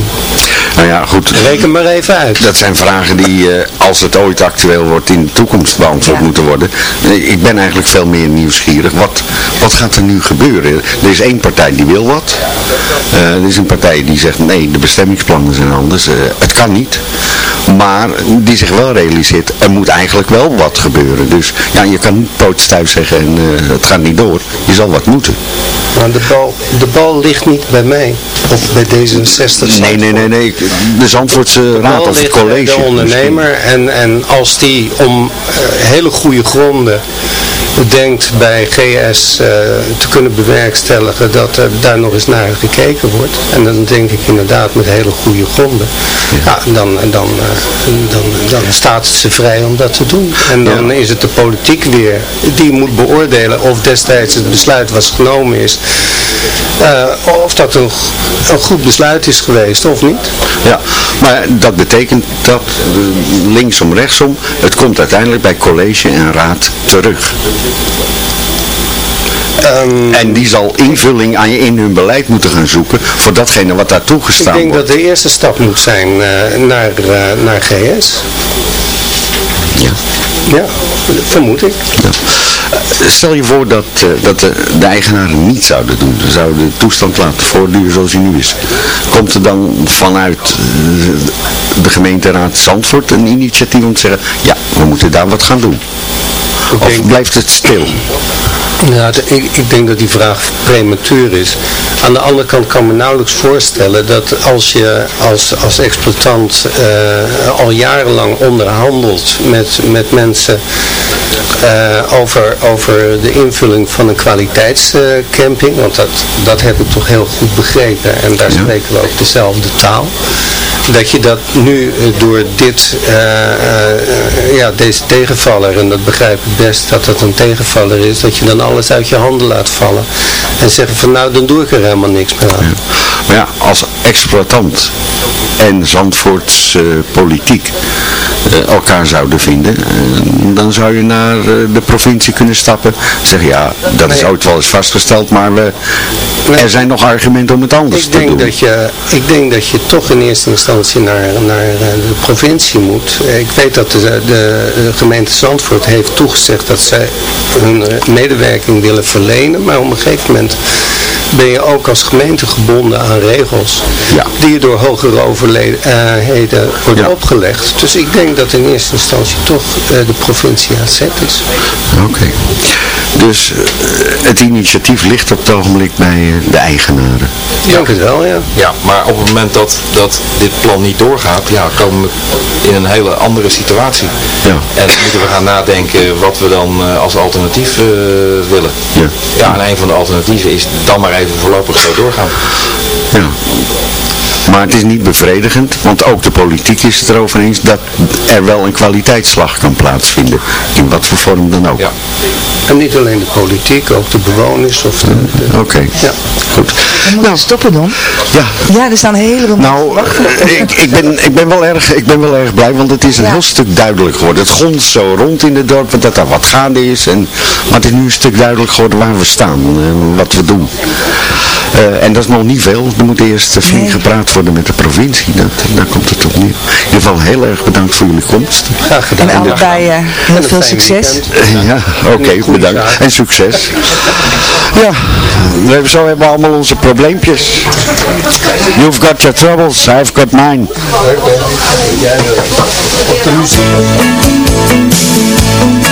nou ja, goed.
Reken maar even uit.
Dat zijn vragen die, uh, als het ooit actueel wordt, in de toekomst beantwoord moeten worden. Ik ben eigenlijk veel meer nieuwsgierig. Wat, wat gaat er nu gebeuren? Er is één partij die wil wat. Uh, er is een partij die zegt, nee, de bestemmingsplannen zijn anders. Uh, het kan niet. Maar die zich wel realiseert, er moet eigenlijk wel wat gebeuren. Dus ja, je kan niet pootstuif zeggen en uh, het gaat niet door. Je zal wat moeten.
Maar de bal, de bal ligt niet bij mij. Of bij D66.
Nee, nee, nee, nee. De Zandvoortse Raad of het college.
de ondernemer. En, en als die om uh, hele goede gronden denkt bij GS uh, te kunnen bewerkstelligen dat er daar nog eens naar gekeken wordt. En dan denk ik inderdaad met hele goede gronden. Ja, dan, dan, uh, dan, dan staat het ze vrij om dat te doen. En dan ja. is het de politiek weer die moet beoordelen of destijds het besluit was genomen is of dat een, een goed besluit is geweest of niet.
Ja, maar dat betekent dat linksom, rechtsom, het komt uiteindelijk bij college en raad terug.
Ehm,
en die zal invulling aan je in hun beleid moeten gaan zoeken voor datgene wat daar toegestaan wordt.
Ik denk dat de eerste stap moet zijn uh, naar, uh, naar GS.
Ja.
Ja, vermoed ik.
Ja. Stel je voor dat, uh, dat de, de, eigenaren niet zouden doen. Ze zouden de toestand laten voortduren zoals hij nu is. Komt er dan vanuit de gemeenteraad Zandvoort een initiatief om te zeggen, ja, we moeten daar wat gaan doen? Ik of denk... blijft het stil?
Ja, ik, ik, denk dat die vraag prematuur is. Aan de andere kant kan ik me nauwelijks voorstellen dat als je als, als exploitant uh, al jarenlang onderhandelt met, met mensen uh, over, over de invulling van een kwaliteitscamping, want dat, dat heb ik toch heel goed begrepen en daar ja. spreken we ook dezelfde taal dat je dat nu door dit, uh, uh, ja, deze tegenvaller, en dat begrijp ik best dat dat een tegenvaller is, dat je dan alles uit je handen laat vallen. En zeggen van nou, dan doe ik er helemaal niks meer aan.
Maar ja, als exploitant en Zandvoorts uh, politiek elkaar zouden vinden, dan zou je naar de provincie kunnen stappen. Zeggen ja, dat is ooit wel eens vastgesteld, maar we, er zijn nog argumenten om het anders
ik
te
denk
doen.
Dat je, ik denk dat je toch in eerste instantie naar, naar de provincie moet. Ik weet dat de, de, de gemeente Zandvoort heeft toegezegd dat zij hun medewerking willen verlenen, maar op een gegeven moment ben je ook als gemeente gebonden aan regels
ja.
die je door hogere overheden worden ja. opgelegd. Dus ik denk dat in eerste instantie toch uh, de provincie zet is.
Oké. Okay. Dus uh, het initiatief ligt op het ogenblik bij uh, de eigenaren?
Ik denk het wel, ja.
Ja, maar op het moment dat, dat dit plan niet doorgaat, ja, komen we in een hele andere situatie.
Ja.
En moeten we gaan nadenken wat we dan als alternatief willen.
Ja.
ja, en een van de alternatieven is dan maar even voorlopig zo doorgaan.
Ja. Maar het is niet bevredigend, want ook de politiek is het erover eens dat er wel een kwaliteitsslag kan plaatsvinden. In wat voor vorm dan ook.
Ja. En niet alleen de politiek, ook de bewoners. of de, de...
Oké, okay.
ja.
goed.
We moeten nou, stoppen dan.
Ja.
Ja, er staan een heleboel
Nou, ik, ik, ben, ik, ben wel erg, ik ben wel erg blij, want het is een ja. heel stuk duidelijk geworden. Het gonst zo rond in het dorp, dat er wat gaande is. En, maar het is nu een stuk duidelijk geworden waar we staan en wat we doen. Uh, en dat is nog niet veel. Er moet eerst flink nee. gepraat worden met de provincie. Dat, daar komt het op neer. In ieder geval heel erg bedankt voor jullie komst.
Graag gedaan.
En allebei uh, heel veel succes.
Uh, ja, oké, okay, bedankt. En succes. Ja, we hebben, zo hebben we allemaal onze probleempjes. You've got your troubles, I've got mine.
Op de
I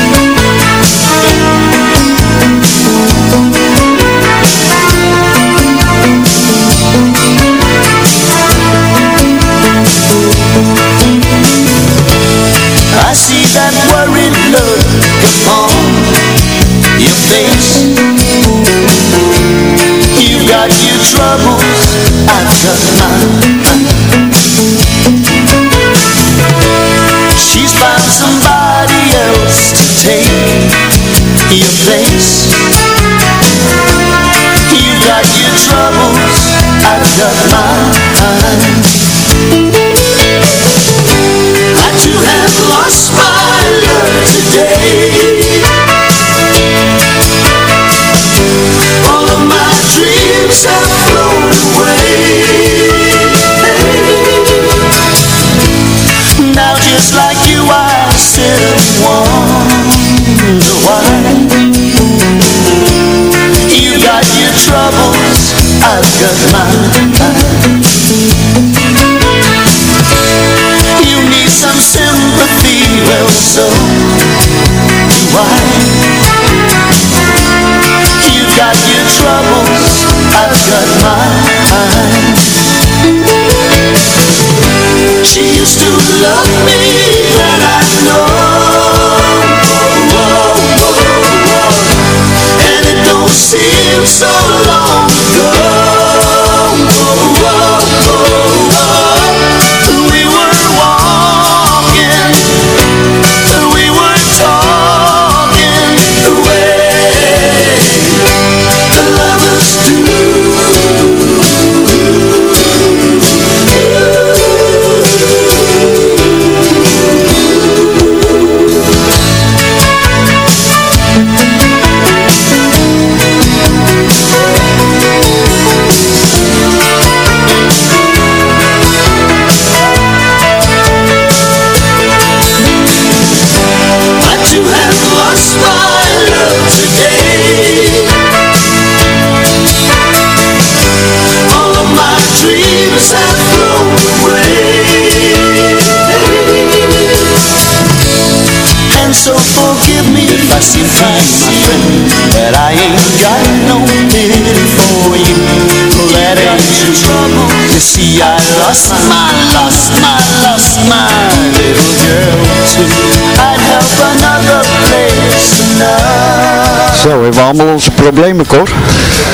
hebben we allemaal onze problemen, Cor?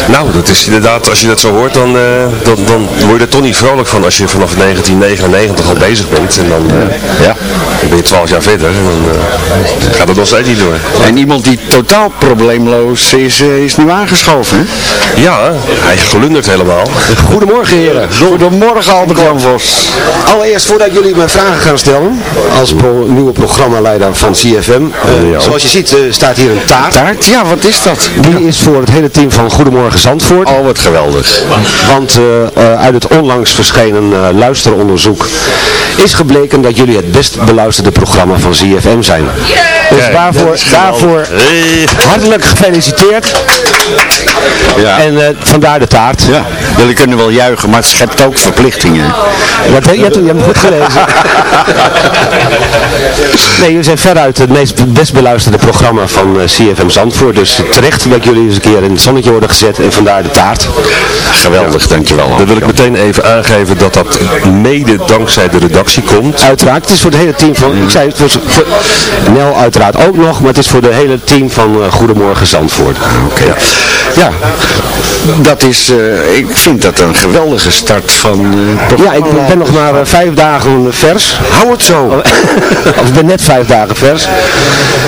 Nou, dat is inderdaad, als je dat zo hoort, dan, eh, dan, dan word je er toch niet vrolijk van als je vanaf 1999 al bezig bent. En dan, eh, ja. Dan ben je 12 jaar verder en dan eh, gaat het nog steeds niet door.
En iemand die totaal probleemloos is, eh, is nu aangeschoven, hè?
Ja, hij glundert helemaal.
Goedemorgen heren.
Goedemorgen Albert Jan Vos.
Allereerst voordat jullie me vragen gaan stellen, als pro- nieuwe programmaleider van CFM. eh, Zoals je ziet eh, staat hier een taart.
Taart? Ja, wat is dat?
Die is voor het hele team van Goedemorgen Zandvoort.
Oh, wat geweldig.
Want eh, eh, uit het onlangs verschenen eh, luisteronderzoek is gebleken dat jullie het best beluisterde programma van CFM zijn. Dus daarvoor, daarvoor hartelijk gefeliciteerd.
Ja.
En eh, vandaar de taart.
Ja, jullie kunnen wel juichen, maar het schept ook verplichtingen.
Dat, je, hebt, je hebt het goed gelezen. nee, jullie zijn veruit het meest best beluisterde programma van eh, CFM Zandvoort. Dus terecht dat jullie eens een keer in het zonnetje worden gezet en vandaar de taart.
Geweldig, dankjewel.
Dan wil ik meteen even aangeven dat dat mede dankzij de redactie komt.
Uiteraard, het is voor het hele team van, ik zei het was voor Nel uiteraard ook nog, maar het is voor het hele team van eh, Goedemorgen Zandvoort.
Oké. Ja, dat is, eh, ik vind dat een geweldige start van eh
Ja, ik ben nog maar eh, vijf dagen vers.
Hou het zo.
of ik ben net vijf dagen vers.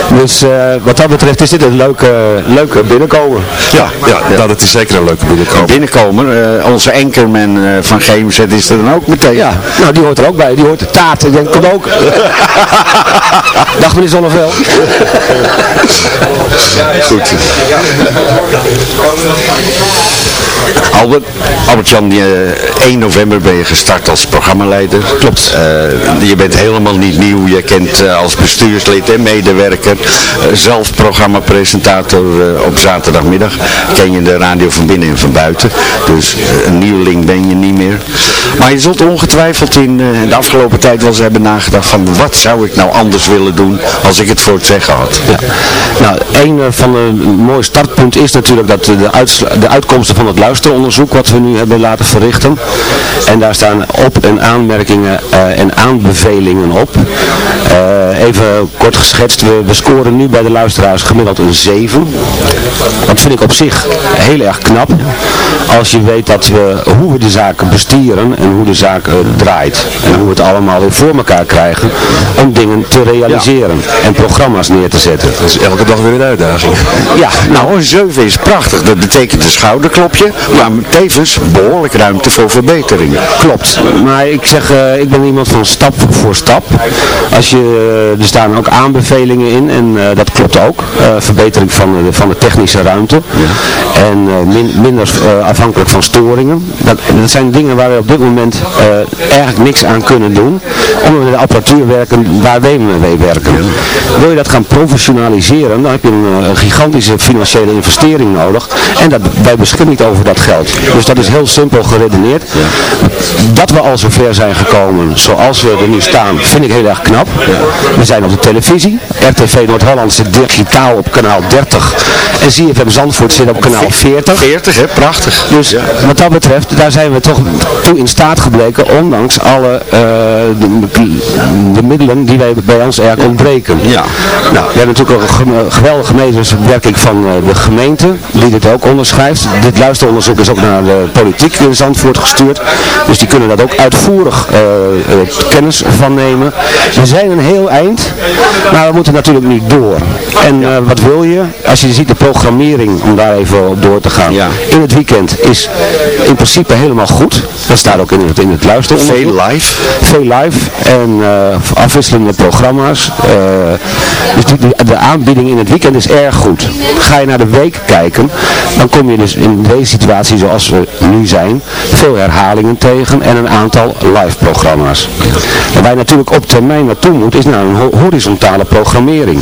Dus eh, wat dat betreft is dit een leuke, leuke binnenkomen.
Ja, ja, nou, dat is zeker een leuke binnenkomen.
Binnenkomen, eh, onze eh, van GMZ is er dan ook meteen.
Ja, nou die hoort er ook bij. Die hoort de taart. Ik denk, komt ook. Dag meneer Zonneveld.
Goed. Albert, Albert-Jan, je- 1 november ben je gestart als programmaleider. Klopt. je bent helemaal niet nieuw. Je kent eh, als bestuurslid en medewerker, eh, zelf programmapresentator eh, op zaterdagmiddag. Ken je de radio van binnen en van buiten. Dus eh, een nieuweling ben je niet meer. Maar je zult ongetwijfeld in eh, de afgelopen tijd wel eens hebben nagedacht van wat zou ik nou anders willen doen als ik het voor het zeggen had.
Nou, een eh, van de mooie startpunten is natuurlijk dat de, de uitkomsten van het luisteronderzoek wat we nu hebben laten verrichten. En daar staan op- en aanmerkingen eh, en aanbevelingen op. Eh, even kort geschetst, we, we scoren nu bij de luisteraars gemiddeld een 7. Dat vind ik op zich heel erg knap. Als je weet dat we, hoe we de zaken bestieren en hoe de zaak eh, draait. En hoe we het allemaal weer voor elkaar krijgen om dingen te realiseren en programma's neer te zetten.
Dat is elke dag weer een uitdaging.
Ja,
Nou, een 7 is prachtig. Dat betekent een schouderklopje, maar tevens behoorlijk ruimte voor verbeteringen.
Klopt, maar ik zeg, eh, ik ben iemand van stap voor stap. Als je, eh, er staan ook aanbevelingen in en eh, dat klopt ook. Verbetering van, de- van de technische ruimte. En eh, min- minder afhankelijk van storingen. Dat, dat zijn dingen waar we op dit moment eigenlijk niks aan kunnen doen. Omdat we de apparatuur werken waar wij mee werken. Wil je dat gaan professionaliseren, dan heb je een, een gigantische financiële investering nodig. En dat, wij beschikken niet over dat geld. Dus dat is heel simpel geredeneerd. Dat we al zover zijn gekomen zoals we er nu staan, vind ik heel erg knap. We zijn op de televisie. RTV Noord-Holland zit digitaal op kanaal 30. En ZFM Zandvoort zit op kanaal 40.
40, hè? Prachtig.
Dus wat dat betreft, daar zijn we toch toe in staat gebleken, ondanks alle eh, de, de middelen die wij bij ons erg ontbreken.
Ja.
Nou, we hebben natuurlijk een ge- geweldige medewerking van eh, de gemeente, die dit ook onderschrijft. Dit luisteronderzoek is ook naar de politiek in Zandvoort gestuurd. Dus die kunnen dat ook uitvoerig eh, eh, kennis van nemen. We zijn een heel eind, maar we moeten natuurlijk niet door. En eh, wat wil je? Als je ziet de programmering, om daar even op door te gaan.
Ja.
In het weekend is in principe helemaal goed. Dat staat ook in het, in het luisteronderzoek.
Veel live.
Veel live en eh, afwisselende programma's. Eh, dus die- de aanbieding in het weekend is erg goed. Ga je naar de week kijken, dan kom je dus in deze situatie zoals we nu zijn, veel herhalingen tegen en een aantal live programma's. Waar wij natuurlijk op termijn naartoe moeten is naar een ho- horizontale programmering.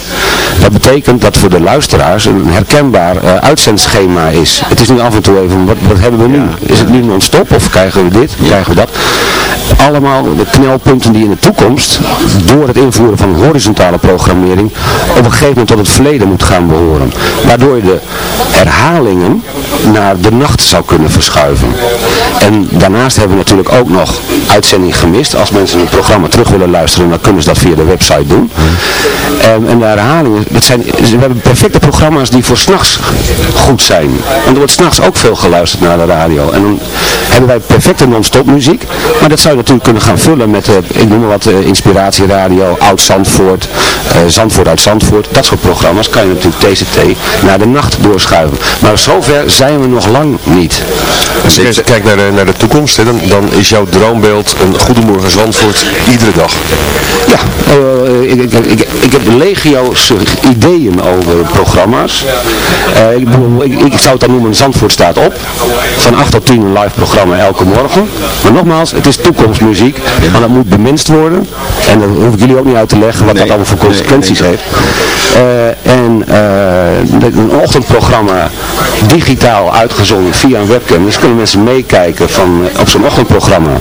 Dat betekent dat voor de luisteraars een herkenbaar eh, uitzendschema is. Het is nu af en toe even, wat, wat hebben we nu? Is het nu non-stop of krijgen we dit, krijgen we dat? allemaal de knelpunten die in de toekomst, door het invoeren van horizontale programmering, op een gegeven moment tot het verleden moet gaan behoren. Waardoor je de herhalingen naar de nacht zou kunnen verschuiven. En daarnaast hebben we natuurlijk ook nog uitzending gemist. Als mensen een programma terug willen luisteren, dan kunnen ze dat via de website doen. En, en de herhalingen, dat zijn, we hebben perfecte programma's die voor s'nachts goed zijn. En er wordt s'nachts ook veel geluisterd naar de radio. En dan hebben wij perfecte non-stop muziek. Maar dat zou je natuurlijk kunnen gaan vullen met, uh, ik noem maar wat, uh, inspiratieradio, Oud-Zandvoort, uh, Zandvoort uit Zandvoort. Dat soort programma's kan je natuurlijk TCT naar de nacht doorschuiven. Maar zover zijn we nog lang niet.
Als je kijkt naar de, naar de toekomst, hè, dan, dan is jouw droombeeld een Goedemorgen Zandvoort iedere dag.
Ja, ik, ik, ik, ik, heb legio's ideeën over programma's. ik, bedoel, ik, ik zou het dan noemen, Zandvoort staat op. Van 8 tot 10 een live programma elke morgen. Maar nogmaals, het is toekomstmuziek. Maar dat moet bemenst worden. En dat hoef ik jullie ook niet uit te leggen wat dat allemaal voor consequenties heeft. Uh, en uh, een ochtendprogramma digitaal uitgezonden via een webcam. Dus kunnen mensen meekijken van, op zo'n ochtendprogramma.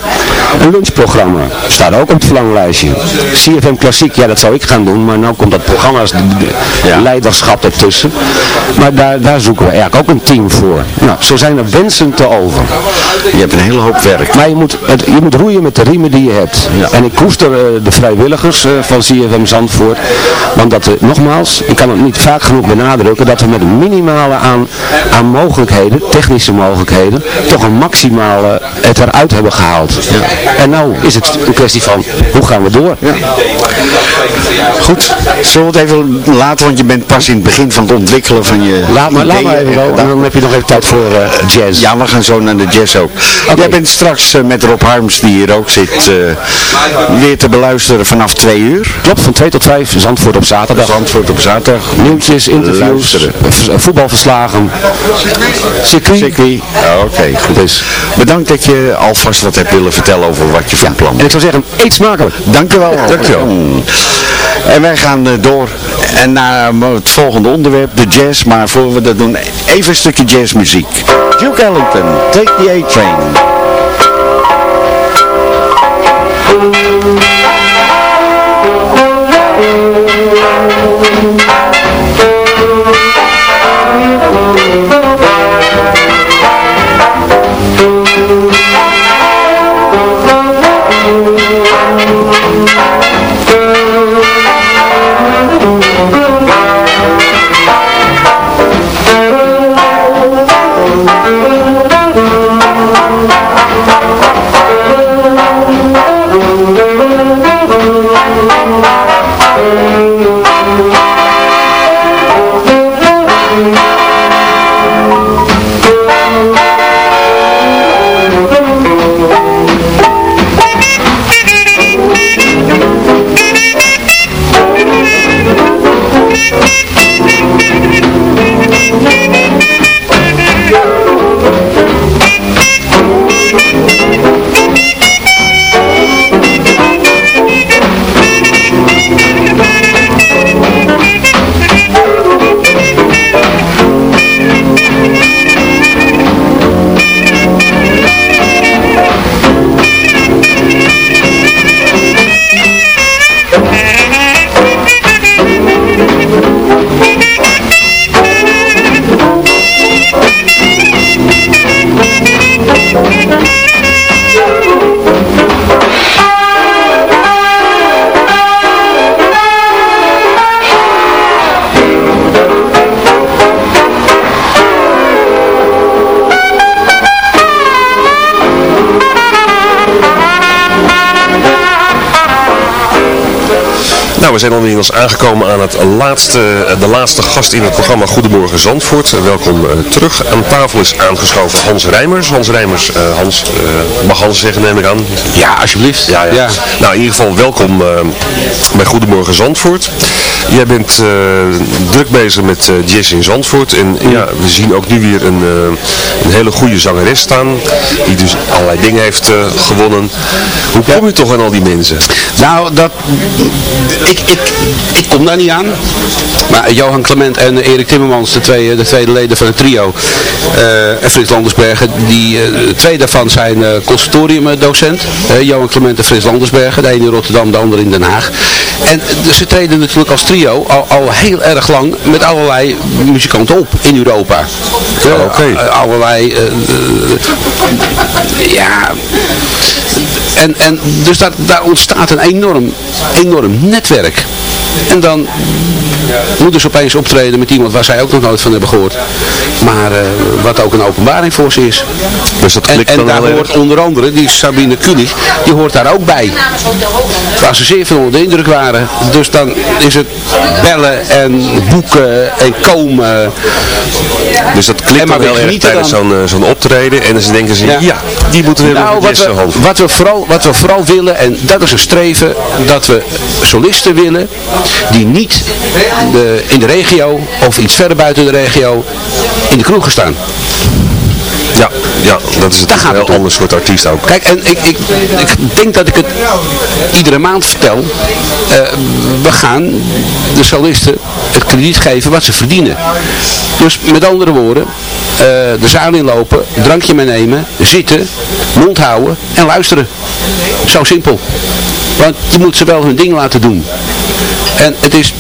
Een lunchprogramma staat ook op het verlanglijstje. CFM Klassiek, ja dat zou ik gaan doen. Maar nu komt dat programma's ja. leiderschap ertussen. Maar daar, daar zoeken we eigenlijk ook een team voor. Nou, zo zijn er wensen te over.
Je hebt een hele hoop werk.
Maar je moet, het, je moet roeien met de riemen die je hebt. Ja. En ik koester uh, de vrijwilligers uh, van CFM Zandvoort. Want dat, uh, nogmaals, ik kan het niet vaak genoeg benadrukken, dat we met minimale aan, aan mogelijkheden, technische mogelijkheden, toch een maximale het eruit hebben gehaald. Ja. En nou is het een kwestie van, hoe gaan we door? Ja.
Goed, zullen we het even laten, want je bent pas in het begin van het ontwikkelen van je
Laat maar, laat maar even wel, dan heb je nog even tijd voor jazz.
Ja, we gaan zo naar de jazz ook. Okay. Jij bent straks uh, met Rob Harms, die hier ook zit, uh, weer te beluisteren vanaf twee uur.
Klopt, van 2 tot 5, Zandvoort op zaterdag.
Zandvoort op zaterdag.
Nieuwtjes, interviews, Luisteren. voetbalverslagen, circuit.
circuit. Oh, Oké, okay, goed. Dus bedankt dat je alvast wat hebt willen vertellen over wat je van plan
En ik zou zeggen, eet smakelijk.
Dank je wel.
Dank je wel.
En wij gaan uh, door en naar het volgende onderwerp, de jazz. Maar voor we dat doen, even een stukje jazzmuziek. Duke Ellington, Take the A-Train.
Nou, we zijn inmiddels aangekomen aan het laatste, de laatste gast in het programma Goedemorgen Zandvoort. welkom uh, terug. Aan tafel is aangeschoven Hans Rijmers. Hans Rijmers, Hans, mag Hans zeggen neem ik aan?
Ja, alsjeblieft.
Ja, ja. ja. Nou, in ieder geval welkom bij Goedemorgen Zandvoort. Jij bent druk bezig met jazz in Zandvoort. En ja, we zien ook nu weer een, een een hele goede zangeres staan, die dus allerlei dingen heeft eh, gewonnen. Hoe kom je toch aan al die mensen?
Nou, dat, ik, ik, ik kom daar niet aan. Maar Johan Clement en Erik Timmermans, de twee, de tweede leden van het trio, uh, en Frits Landersbergen, die uh, twee daarvan zijn uh, conservatoriumdocent. Johan Clement en Frits Landersbergen, de ene in Rotterdam, de andere in Den Haag. En ze treden natuurlijk als trio al, al heel erg lang met allerlei muzikanten op in Europa.
Oh, Oké.
allerlei, ja, en, en dus dat, daar ontstaat een enorm, enorm netwerk. En dan moeten ze opeens optreden met iemand waar zij ook nog nooit van hebben gehoord. Maar uh, wat ook een openbaring voor ze is.
Dus dat
en, en daar hoort onder andere, die Sabine Kunig, die hoort daar ook bij. Waar ze zeer veel onder de indruk waren. Dus dan is het bellen en boeken en komen.
Dus dat klikt dan wel erg tijdens zo'n zo'n optreden. En dan denken ze, ja, ja die moeten we
nou, wat we, wat we, vooral, wat we vooral willen, en dat is een streven, dat we solisten willen die niet de, in de regio of iets verder buiten de regio in de kroegen staan.
Ja, ja, dat is het een heel ander soort artiest ook.
Kijk, en ik, ik, ik denk dat ik het iedere maand vertel. Uh, we gaan de solisten het krediet geven wat ze verdienen. Dus met andere woorden, uh, de zaal inlopen, drankje meenemen, zitten, mond houden en luisteren. Zo simpel. Want je moet ze wel hun ding laten doen. En het is,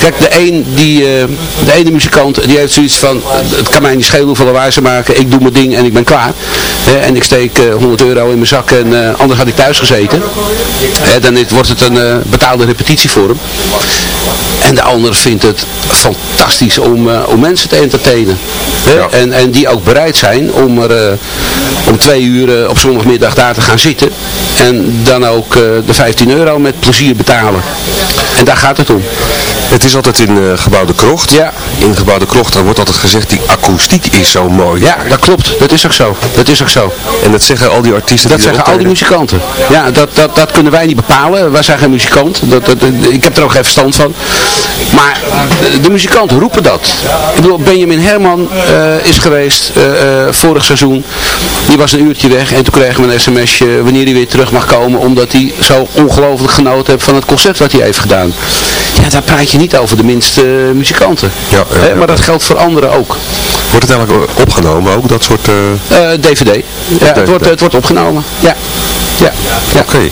kijk, de, een die, uh, de ene muzikant die heeft zoiets van, het kan mij niet schelen hoeveel lawaai ze maken, ik doe mijn ding en ik ben klaar. en ik steek uh, 100 euro in mijn zak en uh, anders had ik thuis gezeten. dan wordt het een betaalde repetitie voor hem. En de ander vindt het fantastisch om, om mensen te entertainen. Ja. En, en die ook bereid zijn om er om twee uur op zondagmiddag daar te gaan zitten. En dan ook de 15 euro met plezier betalen. En daar gaat het om.
Het is altijd in uh, Gebouw de Krocht.
Ja.
In Gebouw de Krocht, daar wordt altijd gezegd, die akoestiek is zo mooi.
Ja, dat klopt. Dat is ook zo. Dat is ook zo.
En dat zeggen al die artiesten
Dat
die
zeggen al die muzikanten. Ja, dat, dat, dat kunnen wij niet bepalen. Wij zijn geen muzikant. Dat, dat, ik heb er ook geen verstand van. Maar de, de muzikanten roepen dat. Ik bedoel, Benjamin Herman uh, is geweest uh, vorig seizoen. Die was een uurtje weg en toen kregen we een sms'je wanneer hij weer terug mag komen. Omdat hij zo ongelooflijk genoten heeft van het concert wat hij heeft gedaan. Ja, daar praat je niet over de minste muzikanten.
Ja.
Maar dat geldt voor anderen ook.
Wordt het eigenlijk opgenomen ook, dat soort...
Uh... Uh, DVD. Ja, het wordt, het wordt opgenomen. Ja. Ja.
ja. Oké. Okay.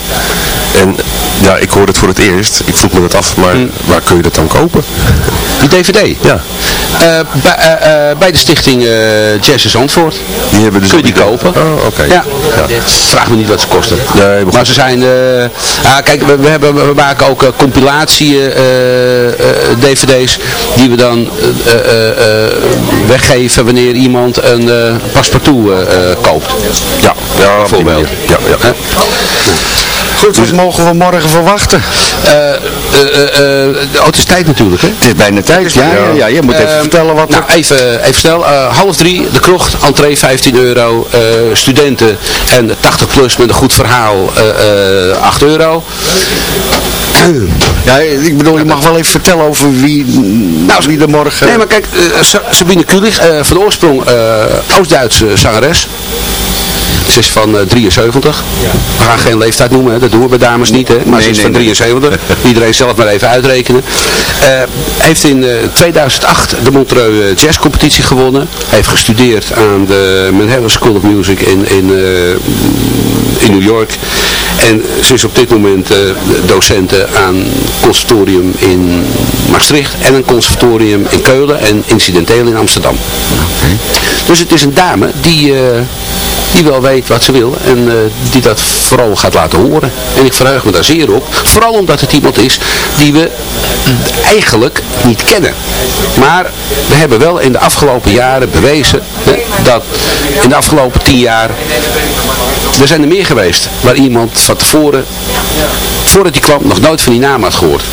En ja, ik hoorde het voor het eerst. Ik vroeg me dat af, maar mm. waar kun je dat dan kopen?
Die DVD?
Ja.
Uh, bij, uh, bij de stichting Jazz Zandvoort.
Die hebben dus
kun je die kopen.
Oh, oké. Okay.
Ja. ja. Vraag me niet wat ze kosten.
Nee,
maar ze zijn... ah, kijk, we, we, hebben, we maken ook compilatie DVD's die we dan weggeven wanneer iemand een paspartout koopt.
Ja, ja
bijvoorbeeld.
Ja, ja.
Goed, wat mogen we morgen verwachten?
Uh, uh, uh, het is tijd natuurlijk, hè?
Het is bijna tijd, ja. ja, ja je moet even vertellen wat
nou, even, even snel. half drie, de krocht, entree 15 euro. studenten en 80 plus met een goed verhaal 8 euro.
Ja, ik bedoel, je mag wel even vertellen over wie, nou, wie er morgen...
Nee, maar kijk, Sabine Kulig, van oorsprong Oost-Duitse zangeres. Ze is van uh, 73. Ja. We gaan geen leeftijd noemen, hè. dat doen we bij dames niet. Hè. Maar nee, ze is nee, van 73. Iedereen zelf maar even uitrekenen. Uh, heeft in uh, 2008 de Montreux Jazz Competitie gewonnen. Heeft gestudeerd aan de Manhattan School of Music in, in, in New York. En ze is op dit moment docenten aan conservatorium in Maastricht en een conservatorium in Keulen en incidenteel in Amsterdam. Okay. Dus het is een dame die die wel weet wat ze wil en uh, die dat vooral gaat laten horen. En ik verheug me daar zeer op. Vooral omdat het iemand is die we eigenlijk niet kennen. Maar we hebben wel in de afgelopen jaren bewezen hè, dat in de afgelopen tien jaar, er zijn er meer geweest waar iemand van tevoren, voordat hij kwam, nog nooit van die naam had gehoord.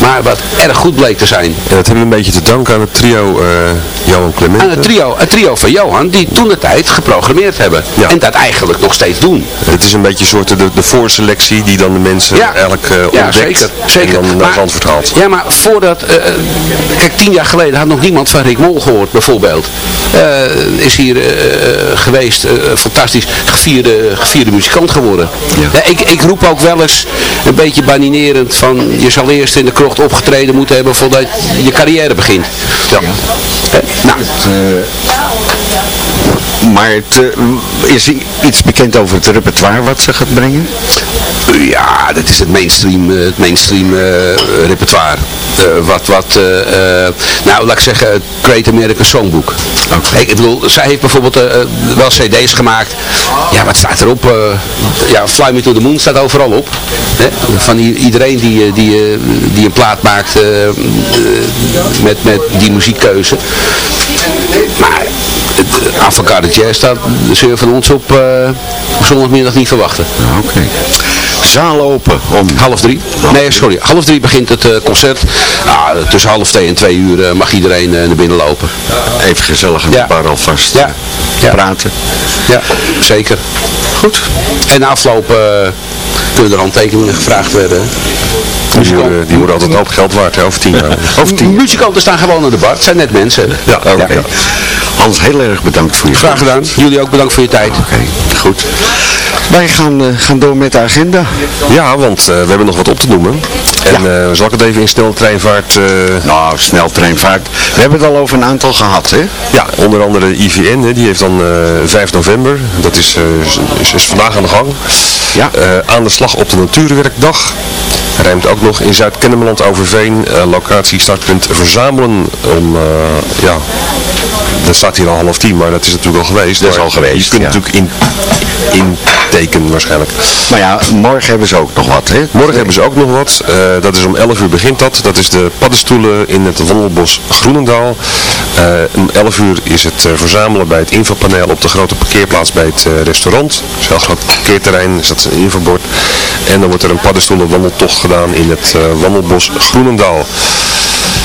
Maar wat erg goed bleek te zijn.
En dat hebben we een beetje te danken aan het trio eh, Johan Clement.
Aan het trio, het trio van Johan, die toen de tijd geprogrammeerd hebben. En dat eigenlijk nog steeds doen.
Het is een beetje een soort de, de voorselectie die dan de mensen eigenlijk uh,
ja,
ontdekt
zeker, zeker.
en dan naar Zandvoort haalt.
Ja, maar voordat, uh, kijk, tien jaar geleden had nog niemand van Rick Mol gehoord, bijvoorbeeld. Is hier geweest, fantastisch, gevierde, gevierde muzikant geworden. Ja. ik, ik roep ook wel eens, een beetje baninerend, van je zal eerst in de krocht opgetreden moeten hebben voordat je carrière begint. Ja.
nou, maar het, uh, is iets bekend over het repertoire wat ze gaat brengen?
Ja, dat is het mainstream, het mainstream uh, repertoire. Uh, wat, wat, nou laat ik zeggen, het Great American Songbook. Okay. Ik, ik, bedoel, zij heeft bijvoorbeeld wel cd's gemaakt. Ja, wat staat erop? ja, Fly Me to the Moon staat overal op. Hè? Van iedereen die, die, die een plaat maakt met, met die muziekkeuze. Maar avant-garde jazz staat, zul je van ons op, uh, zondagmiddag niet verwachten.
Oké. Okay. Zaal open om
half drie. Nee, sorry. Half drie begint het uh, concert. Ah, tussen half twee en twee uur uh, mag iedereen naar binnen lopen.
Even gezellig een ja. paar alvast
ja.
ja. praten.
Ja, zeker. Goed. En na afloop kunnen er handtekeningen gevraagd worden.
Die worden, die worden altijd een hoop geld waard, hè, over tien jaar.
Over tien. Muzikanten staan gewoon aan de bar. Het zijn net mensen.
Ja, oké. Okay.
Hans, heel erg bedankt voor je
Graag gedaan. Jullie ook bedankt voor je tijd.
Oké, okay. goed. Wij gaan, uh, gaan door met de agenda.
Ja, want uh, we hebben nog wat op te noemen. En ja. uh, zal ik het even in sneltreinvaart...
Nou, sneltreinvaart. We hebben het al over een aantal gehad, hè?
Ja, onder andere IVN, hè, die heeft dan 5 november. Dat is, is, is, vandaag aan de gang.
Ja.
aan de slag op de Natuurwerkdag. Rijmt ook nog in Zuid-Kennemerland Overveen. locatie startpunt verzamelen om, ja, dat staat hier al half tien, maar dat is natuurlijk al geweest.
Dat is al geweest,
Je kunt natuurlijk in, in tekenen waarschijnlijk.
Maar ja, morgen hebben ze ook nog wat, hè?
Morgen hebben ze ook nog wat. Uh, dat is om 11 uur begint dat. Dat is de paddenstoelen in het wandelbos Groenendaal. Uh, om 11 uur is het uh, verzamelen bij het infopaneel op de grote parkeerplaats bij het restaurant. Het is een groot parkeerterrein, is dat een infobord. En dan wordt er een paddenstoelenwandeltocht gedaan in het wandelbos Groenendaal.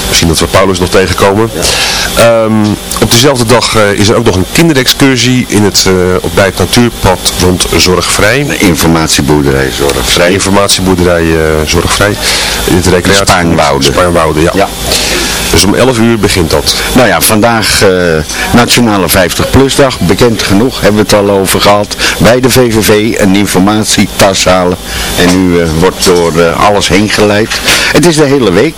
Misschien dat we Paulus nog tegenkomen. Um, op dezelfde dag uh, is er ook nog een kinderexcursie in het, uh, op, bij het natuurpad rond Zorgvrij.
Informatieboerderij Zorgvrij.
Informatieboerderij uh, Zorgvrij. In het recreatie.
Spaarnwoude.
Spaarnwoude, ja. ja. Dus om 11 uur begint dat.
Nou ja, vandaag uh, Nationale 50PLUS dag. Bekend genoeg, hebben we het al over gehad. Bij de VVV een informatietas halen. En u uh, wordt door uh, alles heen geleid. Het is de hele week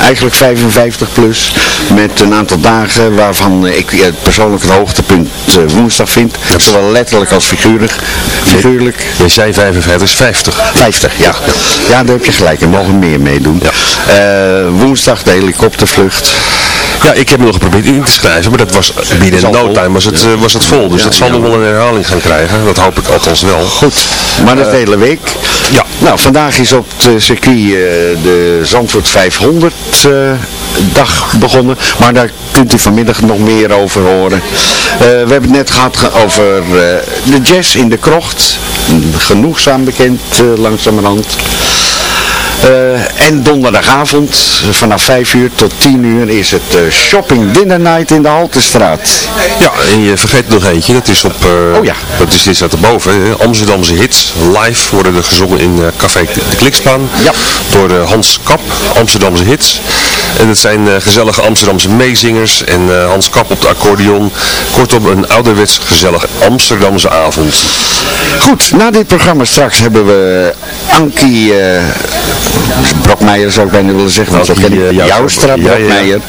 eigenlijk 55 plus. Met een aantal dagen waarvan ik persoonlijk het hoogtepunt woensdag vind. Zowel letterlijk als figuurlijk. figuurlijk.
Je zei 55 is 50.
50, ja. Ja, daar heb je gelijk. Er mogen meer meedoen. Ja. woensdag de helikoptervlucht.
Ja, ik heb nog geprobeerd in te schrijven, maar dat was binnen no time was het, was het vol. Dus ja, dat zal nog wel een herhaling gaan krijgen. Dat hoop ik althans wel.
Goed, maar dat uh, hele week.
Ja.
Nou, vandaag is op het circuit uh, de Zandvoort 500 uh, dag begonnen. Maar daar kunt u vanmiddag nog meer over horen. we hebben het net gehad over de jazz in de krocht. Genoegzaam bekend langzamerhand. Uh, en donderdagavond vanaf 5 uur tot 10 uur is het uh, Shopping Dinner Night in de Haltestraat.
Ja, en je vergeet nog eentje. Dat is op, uh,
oh ja.
dat is dit staat erboven. Amsterdamse hits. Live worden er gezongen in Café de Klikspaan.
Ja.
Door Hans Kap. Amsterdamse hits. En het zijn gezellige Amsterdamse meezingers. En Hans Kap op de accordeon. Kortom, een ouderwets gezellig Amsterdamse avond.
Goed, na dit programma straks hebben we Ankie... Brokmeijer zou ik bijna willen zeggen, want zo ken ik uh, Joustra Brokmeijer.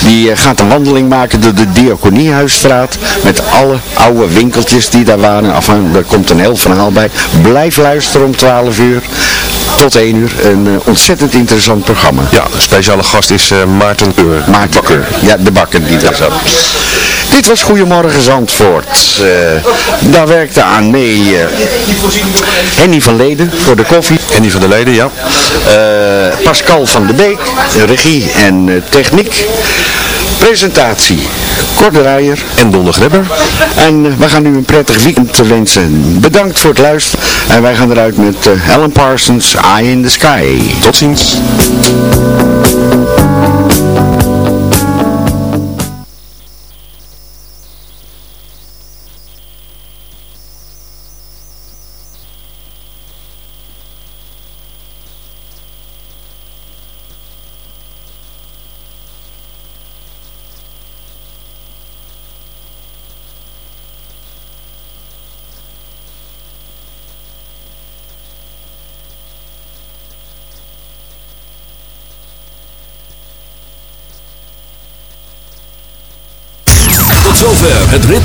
Die uh, gaat een wandeling maken door de Diakoniehuisstraat met alle oude winkeltjes die daar waren. Af, daar komt een heel verhaal bij. Blijf luisteren om 12 uur tot 1 uur. Een uh, ontzettend interessant programma.
Ja, een speciale gast is Maarten Keur.
Maarten Keur, ja, de bakker die daar zat. Dit was Goedemorgen Zandvoort. daar werkte aan mee Henny van Leden voor de koffie.
Henny van de Leden, ja.
Uh, Pascal van de Beek, regie en uh, techniek. Presentatie, Kort Rijer
en Donner Grebber.
En uh, we gaan nu een prettig weekend wensen. Bedankt voor het luisteren. En wij gaan eruit met uh, Alan Parsons, Eye in the Sky.
Tot ziens.
zover het